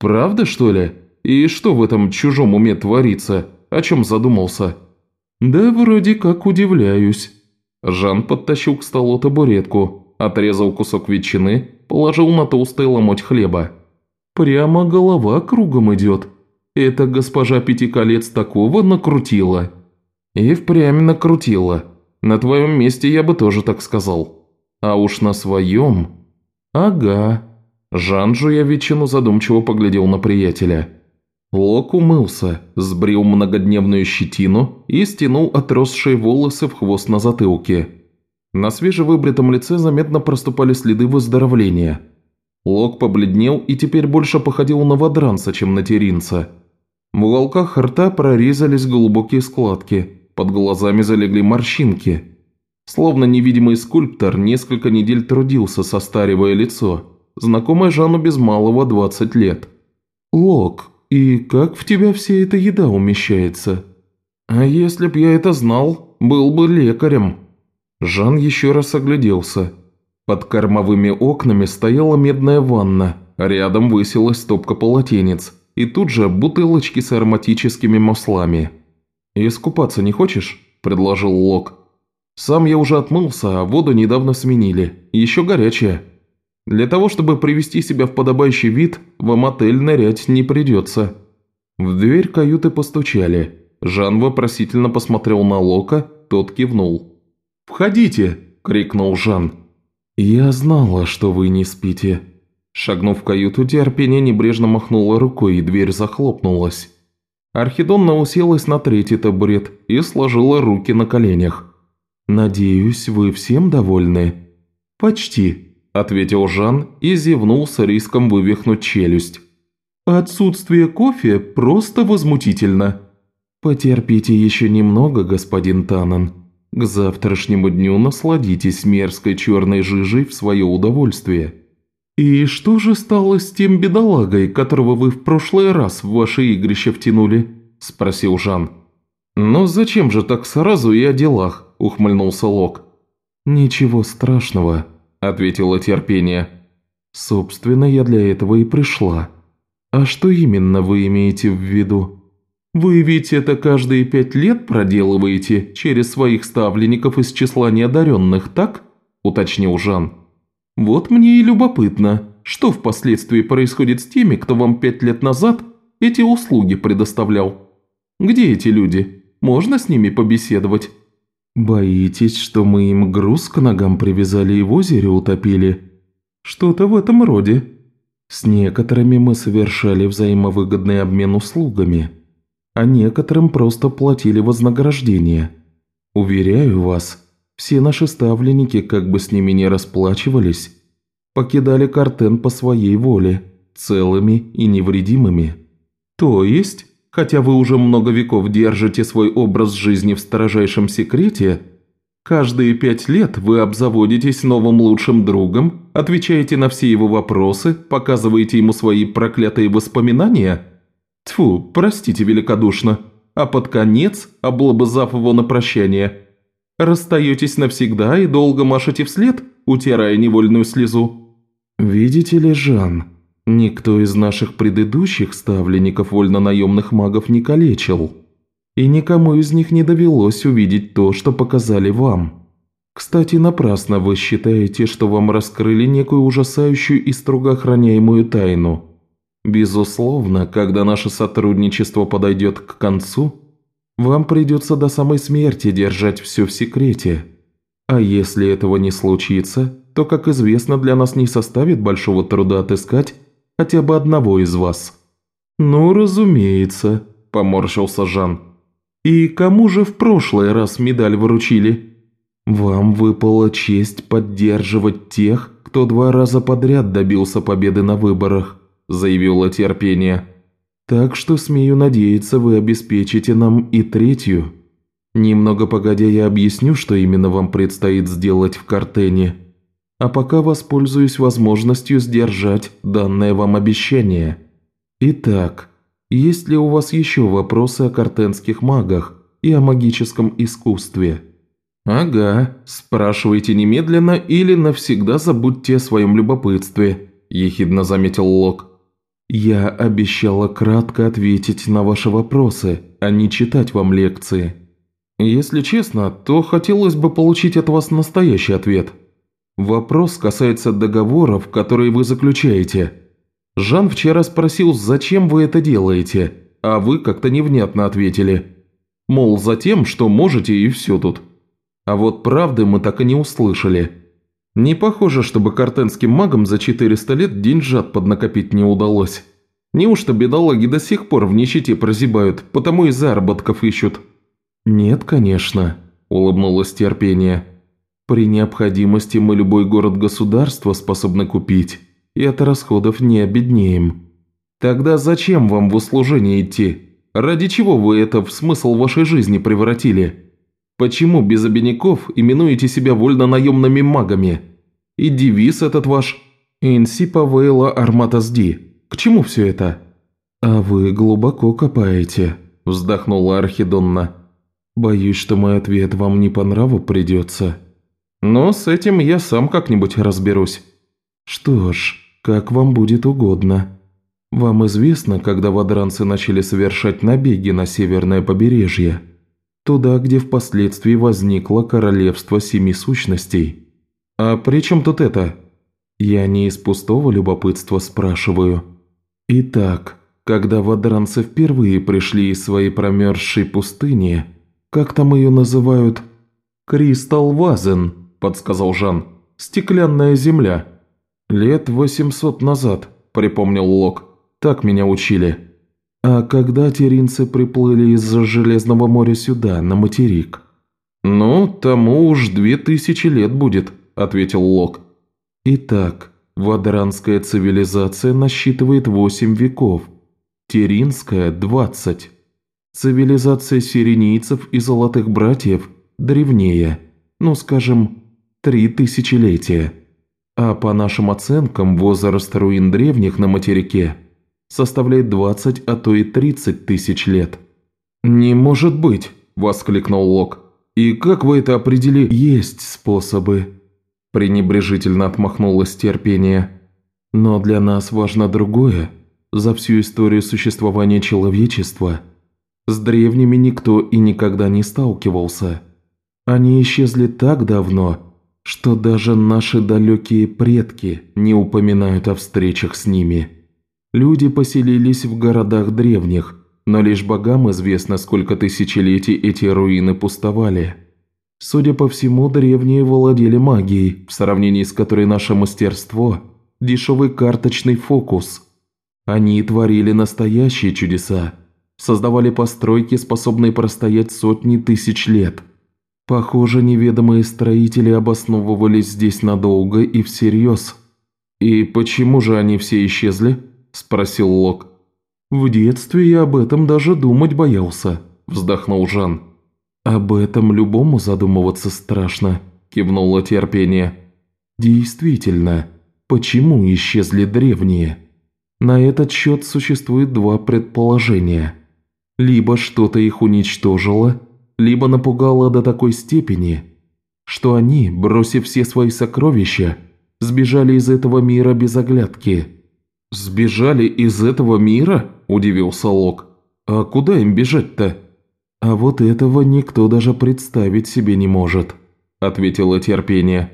«Правда, что ли? И что в этом чужом уме творится? О чем задумался?» «Да вроде как удивляюсь». Жан подтащил к столу табуретку, отрезал кусок ветчины, положил на толстый ломоть хлеба. «Прямо голова кругом идет. Это госпожа Пяти колец такого накрутила». «И впрямь накрутила. На твоем месте я бы тоже так сказал. А уж на своем...» «Ага», Жан, жуя ветчину, задумчиво поглядел на приятеля. Лок умылся, сбрил многодневную щетину и стянул отросшие волосы в хвост на затылке. На свежевыбритом лице заметно проступали следы выздоровления. Лок побледнел и теперь больше походил на водранца, чем на теринца. В уголках рта прорезались глубокие складки, под глазами залегли морщинки. Словно невидимый скульптор несколько недель трудился, состаривая лицо – знакомая Жанну без малого 20 лет. «Лок, и как в тебя вся эта еда умещается?» «А если б я это знал, был бы лекарем». Жан еще раз огляделся. Под кормовыми окнами стояла медная ванна, рядом высилась стопка полотенец, и тут же бутылочки с ароматическими маслами. «Искупаться не хочешь?» – предложил Лок. «Сам я уже отмылся, а воду недавно сменили. Еще горячая». Для того, чтобы привести себя в подобающий вид, вам отель нырять не придется». В дверь каюты постучали. Жан вопросительно посмотрел на Лока, тот кивнул. «Входите!» – крикнул Жан. «Я знала, что вы не спите». Шагнув в каюту, терпение небрежно махнула рукой, и дверь захлопнулась. Архидонна уселась на третий табурет и сложила руки на коленях. «Надеюсь, вы всем довольны?» «Почти», – ответил Жан и зевнул с риском вывихнуть челюсть. «Отсутствие кофе просто возмутительно». «Потерпите еще немного, господин Танан. К завтрашнему дню насладитесь мерзкой черной жижей в свое удовольствие». «И что же стало с тем бедолагой, которого вы в прошлый раз в ваше игрище втянули?» – спросил Жан. «Но зачем же так сразу и о делах?» – ухмыльнулся Лок. «Ничего страшного», ответила терпение. «Собственно, я для этого и пришла. А что именно вы имеете в виду? Вы ведь это каждые пять лет проделываете через своих ставленников из числа неодаренных, так?» – уточнил Жан. «Вот мне и любопытно, что впоследствии происходит с теми, кто вам пять лет назад эти услуги предоставлял. Где эти люди? Можно с ними побеседовать?» «Боитесь, что мы им груз к ногам привязали и в озере утопили?» «Что-то в этом роде. С некоторыми мы совершали взаимовыгодный обмен услугами, а некоторым просто платили вознаграждение. Уверяю вас, все наши ставленники, как бы с ними не расплачивались, покидали Картен по своей воле, целыми и невредимыми. То есть...» хотя вы уже много веков держите свой образ жизни в строжайшем секрете, каждые пять лет вы обзаводитесь новым лучшим другом, отвечаете на все его вопросы, показываете ему свои проклятые воспоминания? Тьфу, простите великодушно, а под конец, облобызав его на прощание, расстаетесь навсегда и долго машете вслед, утирая невольную слезу. «Видите ли, Жан, Никто из наших предыдущих ставленников вольнонаемных магов не калечил, и никому из них не довелось увидеть то, что показали вам. Кстати, напрасно вы считаете, что вам раскрыли некую ужасающую и строго охраняемую тайну. Безусловно, когда наше сотрудничество подойдет к концу, вам придется до самой смерти держать все в секрете. А если этого не случится, то, как известно, для нас не составит большого труда отыскать хотя бы одного из вас». «Ну, разумеется», – поморщился Жан. «И кому же в прошлый раз медаль выручили?» «Вам выпала честь поддерживать тех, кто два раза подряд добился победы на выборах», – заявила терпение. «Так что, смею надеяться, вы обеспечите нам и третью. Немного погодя я объясню, что именно вам предстоит сделать в Картене а пока воспользуюсь возможностью сдержать данное вам обещание. Итак, есть ли у вас еще вопросы о картенских магах и о магическом искусстве? Ага, спрашивайте немедленно или навсегда забудьте о своем любопытстве, ехидно заметил Лок. Я обещала кратко ответить на ваши вопросы, а не читать вам лекции. Если честно, то хотелось бы получить от вас настоящий ответ – Вопрос касается договоров, которые вы заключаете. Жан вчера спросил, зачем вы это делаете, а вы как-то невнятно ответили. Мол, за тем, что можете и все тут. А вот правды мы так и не услышали. Не похоже, чтобы картенским магам за 400 лет деньжат поднакопить не удалось. Неужто бедолаги до сих пор в нищете прозябают, потому и заработков ищут? «Нет, конечно», – улыбнулось терпение. При необходимости мы любой город-государство способны купить, и от расходов не обеднеем. Тогда зачем вам в услужение идти? Ради чего вы это в смысл вашей жизни превратили? Почему без обиняков именуете себя вольно-наемными магами? И девиз этот ваш «Инсипа Вейла Арматас Ди». К чему все это?» «А вы глубоко копаете», – вздохнула Архидонна. «Боюсь, что мой ответ вам не по нраву придется». Но с этим я сам как-нибудь разберусь. Что ж, как вам будет угодно. Вам известно, когда вадранцы начали совершать набеги на северное побережье? Туда, где впоследствии возникло королевство семи сущностей. А при чем тут это? Я не из пустого любопытства спрашиваю. Итак, когда вадранцы впервые пришли из своей промерзшей пустыни, как там ее называют? Кристал Вазен – подсказал Жан. «Стеклянная земля». «Лет восемьсот назад», – припомнил Лок. «Так меня учили». «А когда теринцы приплыли из-за Железного моря сюда, на материк?» «Ну, тому уж две тысячи лет будет», – ответил Лок. «Итак, вадранская цивилизация насчитывает восемь веков, теринская – двадцать. Цивилизация сиренийцев и золотых братьев древнее, ну, скажем, три тысячелетия. А по нашим оценкам, возраст руин древних на материке составляет 20, а то и 30 тысяч лет. «Не может быть!» – воскликнул Лок. «И как вы это определили?» «Есть способы», – пренебрежительно отмахнулось терпение. «Но для нас важно другое. За всю историю существования человечества с древними никто и никогда не сталкивался. Они исчезли так давно, что даже наши далекие предки не упоминают о встречах с ними. Люди поселились в городах древних, но лишь богам известно, сколько тысячелетий эти руины пустовали. Судя по всему, древние владели магией, в сравнении с которой наше мастерство – дешевый карточный фокус. Они творили настоящие чудеса, создавали постройки, способные простоять сотни тысяч лет. Похоже, неведомые строители обосновывались здесь надолго и всерьез. «И почему же они все исчезли?» – спросил Лок. «В детстве я об этом даже думать боялся», – вздохнул Жан. «Об этом любому задумываться страшно», – кивнуло терпение. «Действительно, почему исчезли древние?» На этот счет существует два предположения. Либо что-то их уничтожило, либо напугало до такой степени, что они, бросив все свои сокровища, сбежали из этого мира без оглядки. «Сбежали из этого мира?» – удивился Лок. «А куда им бежать-то?» «А вот этого никто даже представить себе не может», – ответило терпение.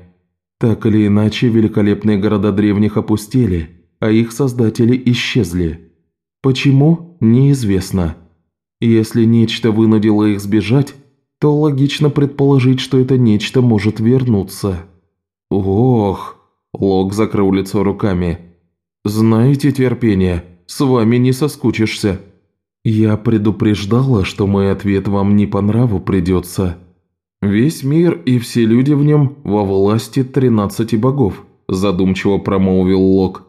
«Так или иначе, великолепные города древних опустели, а их создатели исчезли. Почему – неизвестно. Если нечто вынудило их сбежать, то логично предположить, что это нечто может вернуться». «Ох!» – Лок закрыл лицо руками. «Знаете терпение, с вами не соскучишься». «Я предупреждала, что мой ответ вам не по нраву придется. Весь мир и все люди в нем во власти тринадцати богов», – задумчиво промолвил Лок.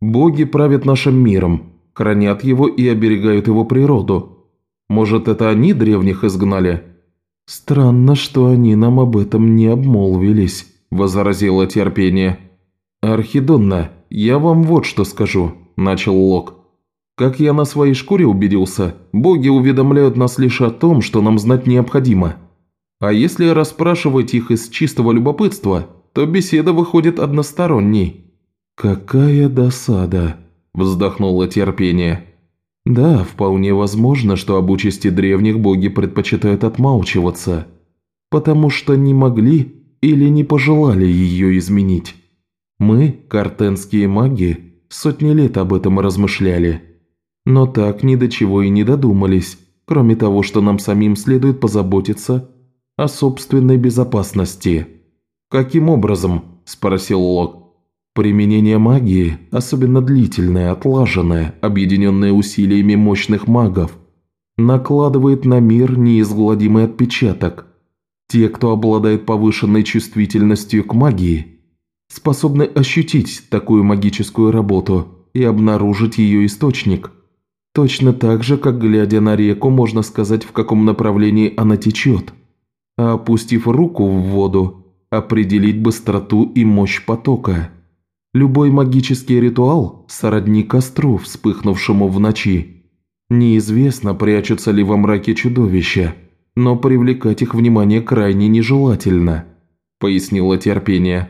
«Боги правят нашим миром, хранят его и оберегают его природу. Может, это они древних изгнали?» «Странно, что они нам об этом не обмолвились», – возразило терпение. «Архидонна, я вам вот что скажу», – начал Лок. Как я на своей шкуре убедился, боги уведомляют нас лишь о том, что нам знать необходимо. А если расспрашивать их из чистого любопытства, то беседа выходит односторонней». «Какая досада!» – вздохнуло терпение. «Да, вполне возможно, что об участи древних боги предпочитают отмалчиваться, потому что не могли или не пожелали ее изменить. Мы, картенские маги, сотни лет об этом размышляли». Но так ни до чего и не додумались, кроме того, что нам самим следует позаботиться о собственной безопасности. «Каким образом?» – спросил Лок. Применение магии, особенно длительное, отлаженное, объединенное усилиями мощных магов, накладывает на мир неизгладимый отпечаток. Те, кто обладает повышенной чувствительностью к магии, способны ощутить такую магическую работу и обнаружить ее источник – Точно так же, как глядя на реку, можно сказать, в каком направлении она течет. А опустив руку в воду, определить быстроту и мощь потока. Любой магический ритуал сродни костру, вспыхнувшему в ночи. Неизвестно, прячутся ли во мраке чудовища, но привлекать их внимание крайне нежелательно, пояснила терпение.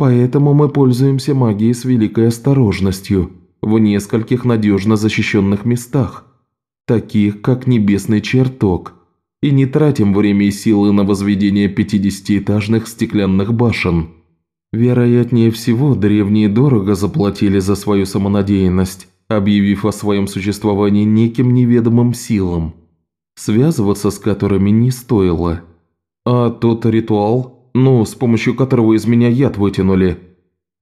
Поэтому мы пользуемся магией с великой осторожностью – в нескольких надежно защищенных местах, таких как Небесный чертог, и не тратим время и силы на возведение пятидесятиэтажных стеклянных башен. Вероятнее всего, древние дорого заплатили за свою самонадеянность, объявив о своем существовании неким неведомым силам, связываться с которыми не стоило. А тот ритуал, ну, с помощью которого из меня яд вытянули?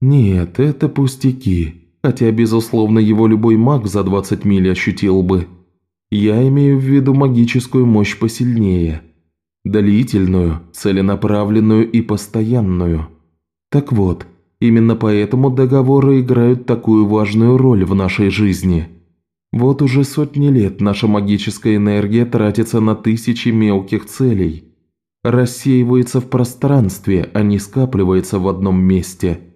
Нет, это пустяки хотя, безусловно, его любой маг за 20 миль ощутил бы. Я имею в виду магическую мощь посильнее. Длительную, целенаправленную и постоянную. Так вот, именно поэтому договоры играют такую важную роль в нашей жизни. Вот уже сотни лет наша магическая энергия тратится на тысячи мелких целей. Рассеивается в пространстве, а не скапливается в одном месте –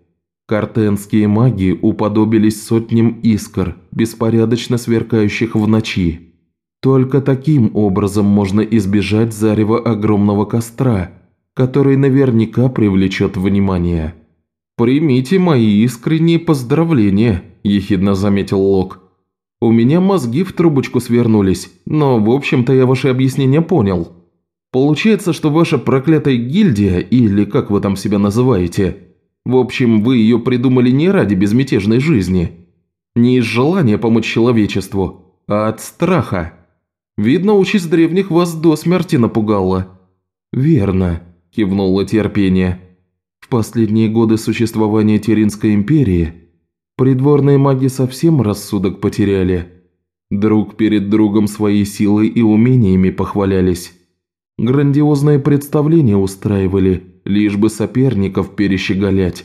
Картенские маги уподобились сотням искр, беспорядочно сверкающих в ночи. Только таким образом можно избежать зарева огромного костра, который наверняка привлечет внимание. «Примите мои искренние поздравления», – ехидно заметил Лок. «У меня мозги в трубочку свернулись, но, в общем-то, я ваши объяснения понял. Получается, что ваша проклятая гильдия, или как вы там себя называете – в общем, вы ее придумали не ради безмятежной жизни. Не из желания помочь человечеству, а от страха. Видно, участь древних вас до смерти напугала». «Верно», – кивнуло терпение. «В последние годы существования Теринской империи придворные маги совсем рассудок потеряли. Друг перед другом своей силой и умениями похвалялись. Грандиозные представления устраивали, лишь бы соперников перещеголять.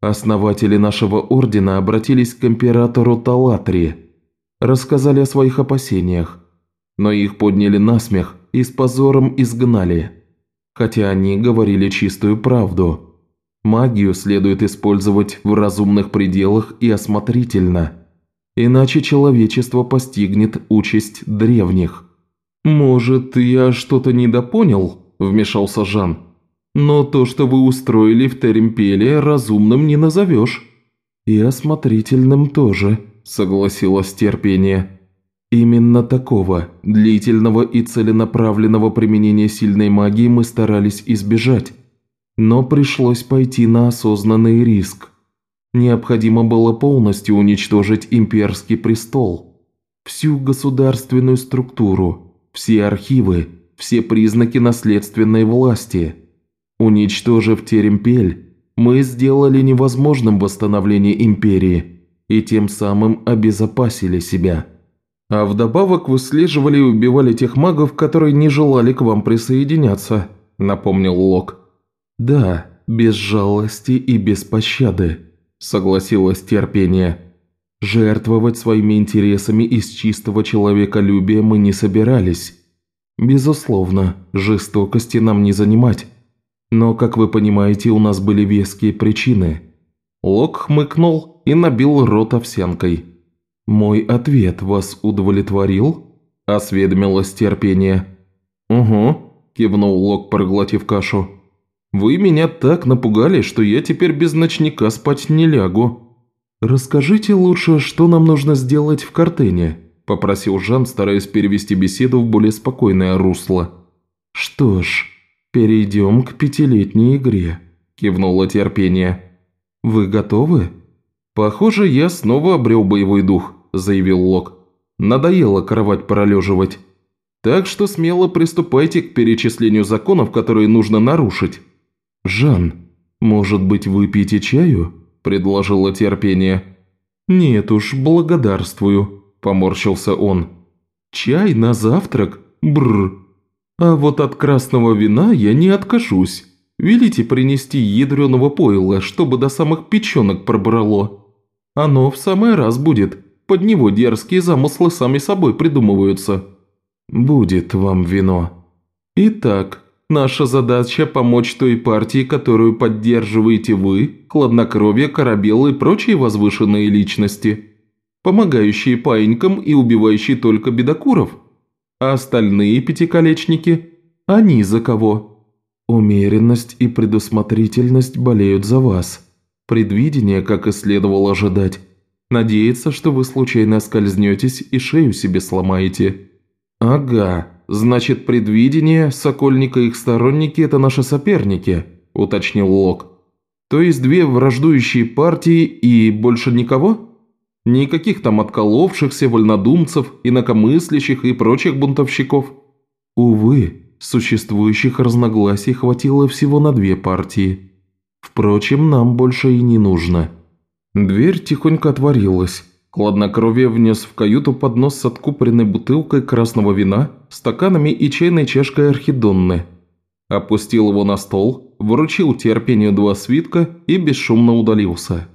Основатели нашего ордена обратились к императору Талатри, рассказали о своих опасениях, но их подняли на смех и с позором изгнали. Хотя они говорили чистую правду. Магию следует использовать в разумных пределах и осмотрительно, иначе человечество постигнет участь древних. «Может, я что-то недопонял?» – вмешался Жан. Но то, что вы устроили в Теремпеле, разумным не назовешь». «И осмотрительным тоже», – согласилась терпение. «Именно такого, длительного и целенаправленного применения сильной магии мы старались избежать. Но пришлось пойти на осознанный риск. Необходимо было полностью уничтожить имперский престол, всю государственную структуру, все архивы, все признаки наследственной власти». Уничтожив Теремпель, мы сделали невозможным восстановление Империи и тем самым обезопасили себя. А вдобавок выслеживали и убивали тех магов, которые не желали к вам присоединяться», – напомнил Лок. «Да, без жалости и без пощады», – согласилась терпение. «Жертвовать своими интересами из чистого человеколюбия мы не собирались. Безусловно, жестокости нам не занимать». Но, как вы понимаете, у нас были веские причины». Лок хмыкнул и набил рот овсянкой. «Мой ответ вас удовлетворил?» – осведомилось терпение. «Угу», – кивнул Лок, проглотив кашу. «Вы меня так напугали, что я теперь без ночника спать не лягу». «Расскажите лучше, что нам нужно сделать в Картене», – попросил Жан, стараясь перевести беседу в более спокойное русло. «Что ж», «Перейдем к пятилетней игре», – кивнуло терпение. «Вы готовы?» «Похоже, я снова обрел боевой дух», – заявил Лок. «Надоело кровать пролеживать. Так что смело приступайте к перечислению законов, которые нужно нарушить». «Жан, может быть, выпьете чаю?» – предложило терпение. «Нет уж, благодарствую», – поморщился он. «Чай на завтрак? Бррр, а вот от красного вина я не откажусь. Велите принести ядреного пойла, чтобы до самых печенок пробрало. Оно в самый раз будет. Под него дерзкие замыслы сами собой придумываются. Будет вам вино. Итак, наша задача помочь той партии, которую поддерживаете вы, хладнокровие, корабелы и прочие возвышенные личности, помогающие паинькам и убивающие только бедокуров – а остальные пятиколечники, они за кого? Умеренность и предусмотрительность болеют за вас. Предвидение, как и следовало ожидать. Надеется, что вы случайно скользнетесь и шею себе сломаете. Ага, значит предвидение, Сокольника и их сторонники – это наши соперники, уточнил Лок. То есть две враждующие партии и больше никого? Никаких там отколовшихся, вольнодумцев, инакомыслящих и прочих бунтовщиков. Увы, существующих разногласий хватило всего на две партии. Впрочем, нам больше и не нужно. Дверь тихонько отворилась. Хладнокровие внес в каюту поднос с откупоренной бутылкой красного вина, стаканами и чайной чашкой орхидонны. Опустил его на стол, вручил терпению два свитка и бесшумно удалился.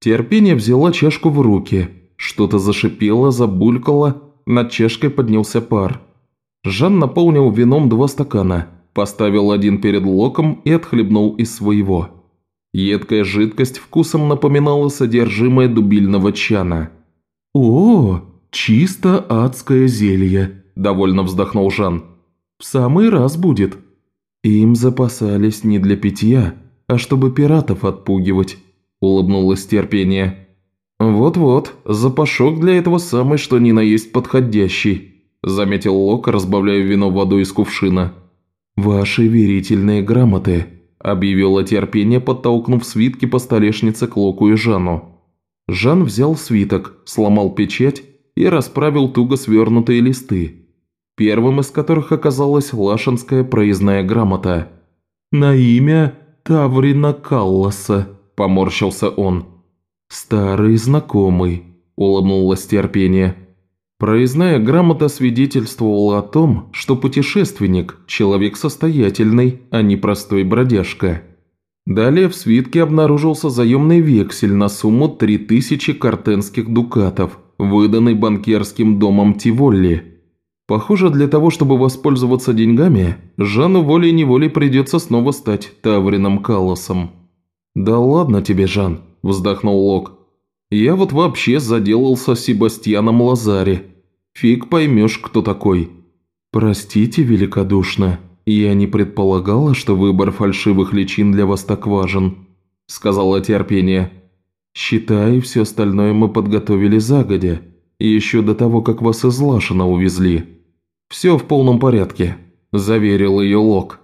Терпение взяла чашку в руки. Что-то зашипело, забулькало, над чашкой поднялся пар. Жан наполнил вином два стакана, поставил один перед локом и отхлебнул из своего. Едкая жидкость вкусом напоминала содержимое дубильного чана. «О, чисто адское зелье!» – довольно вздохнул Жан. «В самый раз будет». Им запасались не для питья, а чтобы пиратов отпугивать улыбнулось терпение. «Вот-вот, запашок для этого самый что ни на есть подходящий», заметил Лок, разбавляя вино водой из кувшина. «Ваши верительные грамоты», – объявило терпение, подтолкнув свитки по столешнице к Локу и Жану. Жан взял свиток, сломал печать и расправил туго свернутые листы, первым из которых оказалась лашинская проездная грамота. «На имя Таврина Калласа», – поморщился он. «Старый знакомый», – улыбнулось терпение. Проездная грамота свидетельствовала о том, что путешественник – человек состоятельный, а не простой бродяжка. Далее в свитке обнаружился заемный вексель на сумму 3000 картенских дукатов, выданный банкирским домом Тиволли. Похоже, для того, чтобы воспользоваться деньгами, Жанну волей-неволей придется снова стать Таврином Каллосом. «Да ладно тебе, Жан», – вздохнул Лок. «Я вот вообще заделался Себастьяном Лазари. Фиг поймешь, кто такой». «Простите великодушно, я не предполагала, что выбор фальшивых личин для вас так важен», – сказала терпение. «Считай, все остальное мы подготовили загодя, еще до того, как вас из Лашина увезли». «Все в полном порядке», – заверил ее Лок.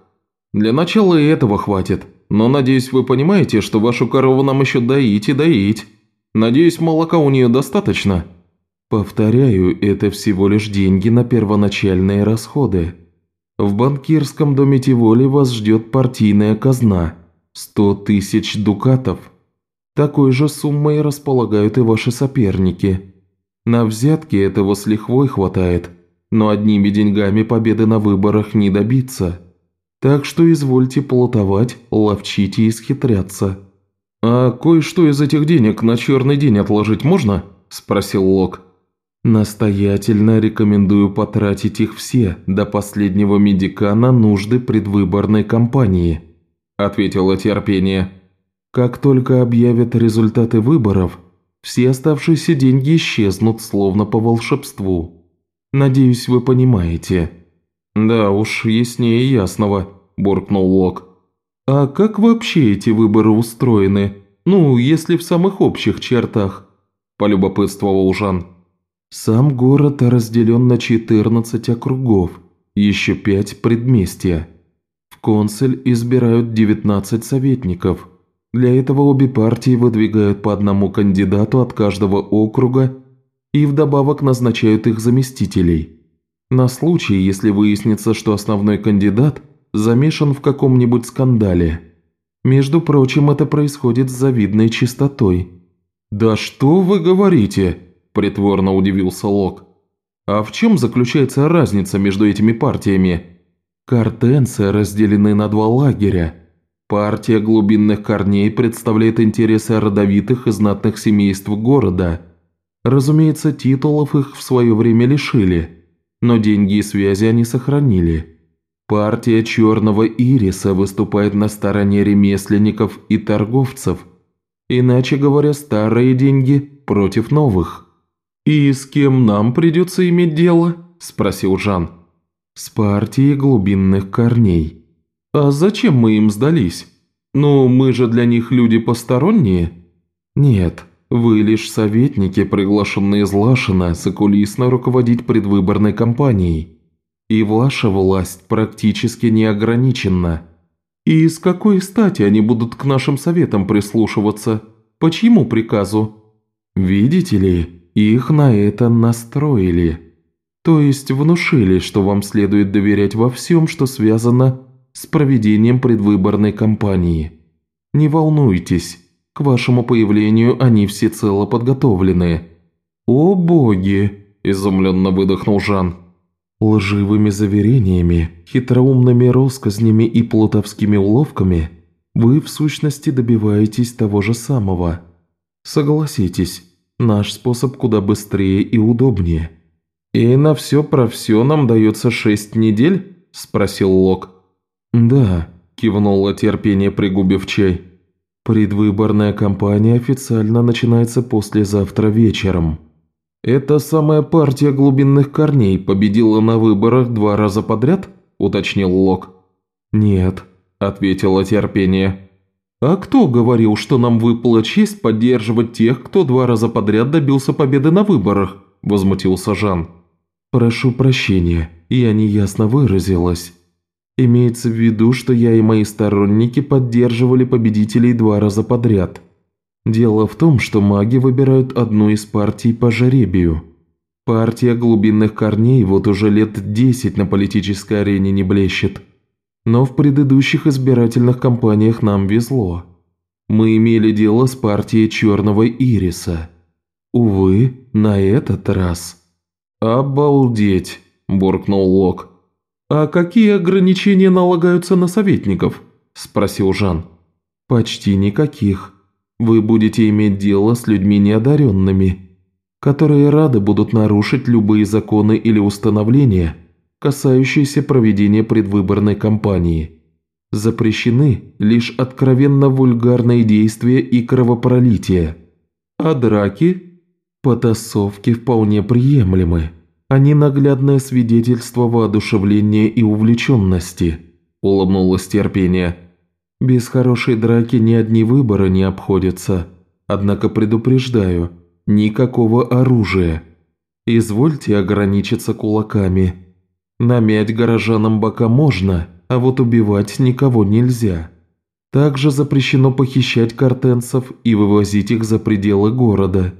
«Для начала и этого хватит, но надеюсь, вы понимаете, что вашу корову нам еще доить и доить. Надеюсь, молока у нее достаточно?» Повторяю, это всего лишь деньги на первоначальные расходы. В банкирском доме Тиволи вас ждет партийная казна – 100 тысяч дукатов. Такой же суммой располагают и ваши соперники. На взятки этого с лихвой хватает, но одними деньгами победы на выборах не добиться. Так что извольте плутовать, ловчите и схитряться. «А кое-что из этих денег на черный день отложить можно?» – спросил Лок. Настоятельно рекомендую потратить их все до последнего медика на нужды предвыборной кампании», – ответила терпение. «Как только объявят результаты выборов, все оставшиеся деньги исчезнут словно по волшебству. Надеюсь, вы понимаете». «Да уж, яснее ясного», – буркнул Лок. «А как вообще эти выборы устроены? Ну, если в самых общих чертах?» – полюбопытствовал Жан. Сам город разделен на 14 округов, еще 5 предместья. В консель избирают 19 советников. Для этого обе партии выдвигают по одному кандидату от каждого округа и вдобавок назначают их заместителей. На случай, если выяснится, что основной кандидат замешан в каком-нибудь скандале. Между прочим, это происходит с завидной чистотой. «Да что вы говорите?» – притворно удивился Лок. «А в чем заключается разница между этими партиями?» «Картенцы разделены на два лагеря. Партия глубинных корней представляет интересы родовитых и знатных семейств города. Разумеется, титулов их в свое время лишили, но деньги и связи они сохранили. Партия Черного Ириса выступает на стороне ремесленников и торговцев. Иначе говоря, старые деньги против новых». «И с кем нам придется иметь дело?» – спросил Жан. «С партией глубинных корней». «А зачем мы им сдались? Ну, мы же для них люди посторонние?» «Нет, вы лишь советники, приглашенные из Лашина, закулисно руководить предвыборной кампанией. И ваша власть практически не ограничена». «И с какой стати они будут к нашим советам прислушиваться? По чьему приказу?» «Видите ли, их на это настроили. То есть внушили, что вам следует доверять во всем, что связано с проведением предвыборной кампании. Не волнуйтесь, к вашему появлению они всецело подготовлены». «О боги!» – изумленно выдохнул Жан. Лживыми заверениями, хитроумными россказнями и плутовскими уловками вы в сущности добиваетесь того же самого. Согласитесь, Наш способ куда быстрее и удобнее». «И на все про все нам дается шесть недель?» – спросил Лок. «Да», – кивнуло терпение, пригубив чай. «Предвыборная кампания официально начинается послезавтра вечером». «Эта самая партия глубинных корней победила на выборах два раза подряд?» – уточнил Лок. «Нет», – ответило терпение. «А кто говорил, что нам выпала честь поддерживать тех, кто два раза подряд добился победы на выборах?» – возмутился Жан. «Прошу прощения, я неясно выразилась. Имеется в виду, что я и мои сторонники поддерживали победителей два раза подряд. Дело в том, что маги выбирают одну из партий по жеребию. Партия глубинных корней вот уже лет десять на политической арене не блещет. Но в предыдущих избирательных кампаниях нам везло. Мы имели дело с партией Черного Ириса. Увы, на этот раз. «Обалдеть!» – буркнул Лок. «А какие ограничения налагаются на советников?» – спросил Жан. «Почти никаких. Вы будете иметь дело с людьми неодаренными, которые рады будут нарушить любые законы или установления, касающиеся проведения предвыборной кампании. Запрещены лишь откровенно вульгарные действия и кровопролитие. А драки? Потасовки вполне приемлемы. Они наглядное свидетельство воодушевления и увлеченности», – улыбнулось терпение. «Без хорошей драки ни одни выборы не обходятся. Однако предупреждаю, никакого оружия. Извольте ограничиться кулаками. Намять горожанам бока можно, а вот убивать никого нельзя. Также запрещено похищать картенцев и вывозить их за пределы города.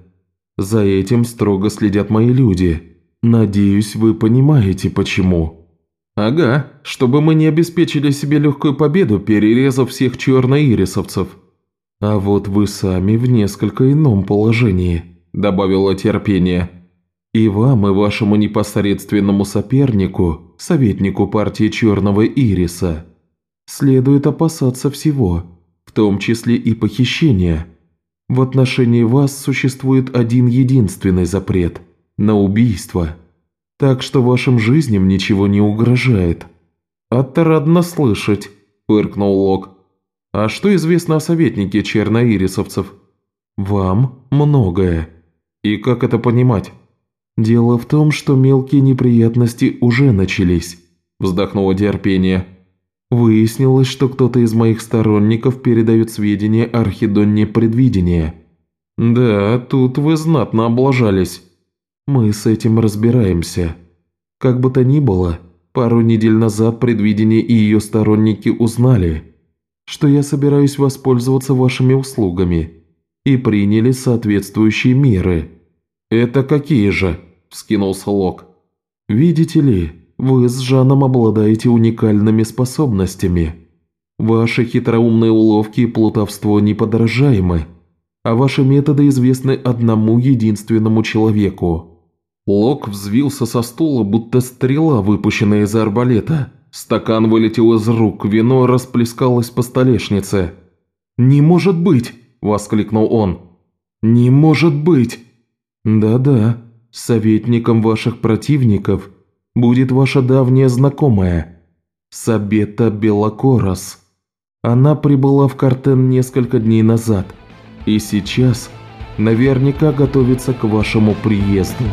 За этим строго следят мои люди. Надеюсь, вы понимаете, почему». «Ага, чтобы мы не обеспечили себе легкую победу, перерезав всех черноирисовцев». «А вот вы сами в несколько ином положении», – добавила терпение. И вам, и вашему непосредственному сопернику, советнику партии Черного Ириса, следует опасаться всего, в том числе и похищения. В отношении вас существует один единственный запрет – на убийство. Так что вашим жизням ничего не угрожает». «Отрадно слышать», – фыркнул Лок. «А что известно о советнике черноирисовцев?» «Вам многое. И как это понимать?» «Дело в том, что мелкие неприятности уже начались», – вздохнула терпение. «Выяснилось, что кто-то из моих сторонников передает сведения Архидонне Предвидения». «Да, тут вы знатно облажались». «Мы с этим разбираемся. Как бы то ни было, пару недель назад Предвидение и ее сторонники узнали, что я собираюсь воспользоваться вашими услугами, и приняли соответствующие меры». «Это какие же?» – вскинулся Лок. «Видите ли, вы с Жаном обладаете уникальными способностями. Ваши хитроумные уловки и плутовство неподражаемы, а ваши методы известны одному единственному человеку». Лок взвился со стула, будто стрела, выпущенная из арбалета. Стакан вылетел из рук, вино расплескалось по столешнице. «Не может быть!» – воскликнул он. «Не может быть!» «Да-да, советником ваших противников будет ваша давняя знакомая, Сабета Белокорос. Она прибыла в Картен несколько дней назад и сейчас наверняка готовится к вашему приезду».